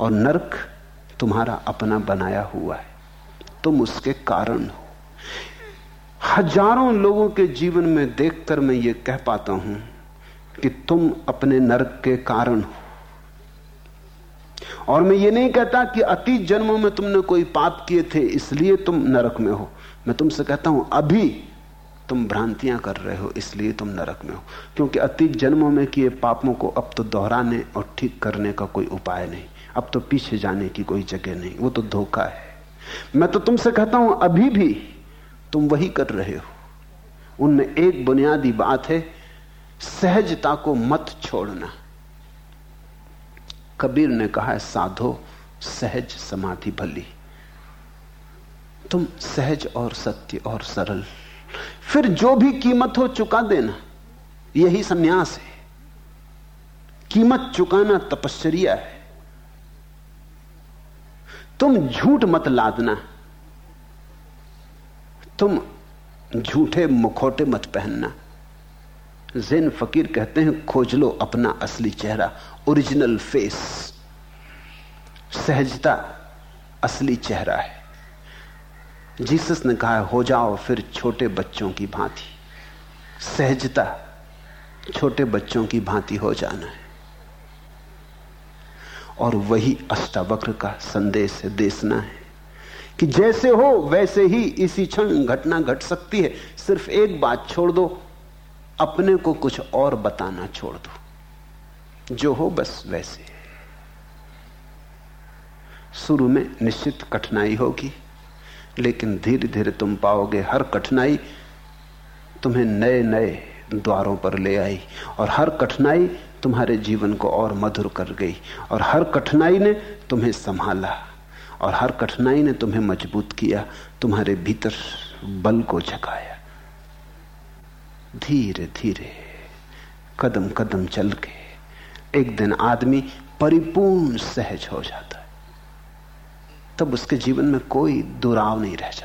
और नरक तुम्हारा अपना बनाया हुआ है। तुम उसके कारण हो। हज़ारों लोगों के जीवन में देखकर मैं ये कह पाता हूँ कि तुम अपने नरक के कारण हो। और मैं ये नहीं कहता कि अतीत जन्मों में तुमने कोई पाप किए थे, इसलिए तुम नरक में हो। मैं तुमसे कहता हूँ, अभी तुम भ्रांतियाँ कर रहे हो, इसलिए तुम नरक में हो। क्योंकि अतीत जन्मों में किए पापों को अब तो दोहराने और ठीक करने का कोई उपाय नहीं। अब तो पीछे जाने की कोई जगह नहीं, वो तो धोखा है। मैं तो तुमसे कहता हूँ, अभी भी तुम वही कर रहे हो। उनमें एक बुनियादी बात है, सहजता को मत छोड़ना। कबीर ने कहा है साधो, सहज समाधि भली। तुम सहज और सत्य और सरल। फिर जो भी कीमत हो चुका देना। यही संन्यास है। कीमत चुकाना तपश्चर्या है। तुम झूठ मत लादना। तुम झूठे मुखोटे मत पहनना। जैन फकीर कहते हैं, खोज लो अपना असली चेहरा ओरिजिनल फेस सहजता असली चेहरा है। जीसस ने कहा, हो जाओ फिर छोटे बच्चों की भांति। सहजता छोटे बच्चों की भांति हो जाना है। और वही अष्टावक्र का संदेश देशना है। कि जैसे हो, वैसे ही इसी क्षण घटना घट सकती है। सिर्फ़ एक बात छोड़ दो, अपने को कुछ और बताना छोड़ दो। जो हो, बस वैसे। शुरू में निश्चित कठिनाई होगी, लेकिन धीरे धीरे तुम पाओगे हर कठिनाई तुम्हें नए नए द्वारों पर ले आई, और हर कठिनाई तुम्हारे जीवन को और मधुर कर गई, और हर कठिनाई ने तुम्हें संभाला। और हर कठिनाई ने तुम्हें मज़बूत किया, तुम्हारे भीतर बल को जगाया। धीरे धीरे, कदम कदम चल के एक दिन आदमी परिपूर्ण सहज हो जाता है। तब उसके जीवन में कोई दुराव नहीं रह जाता।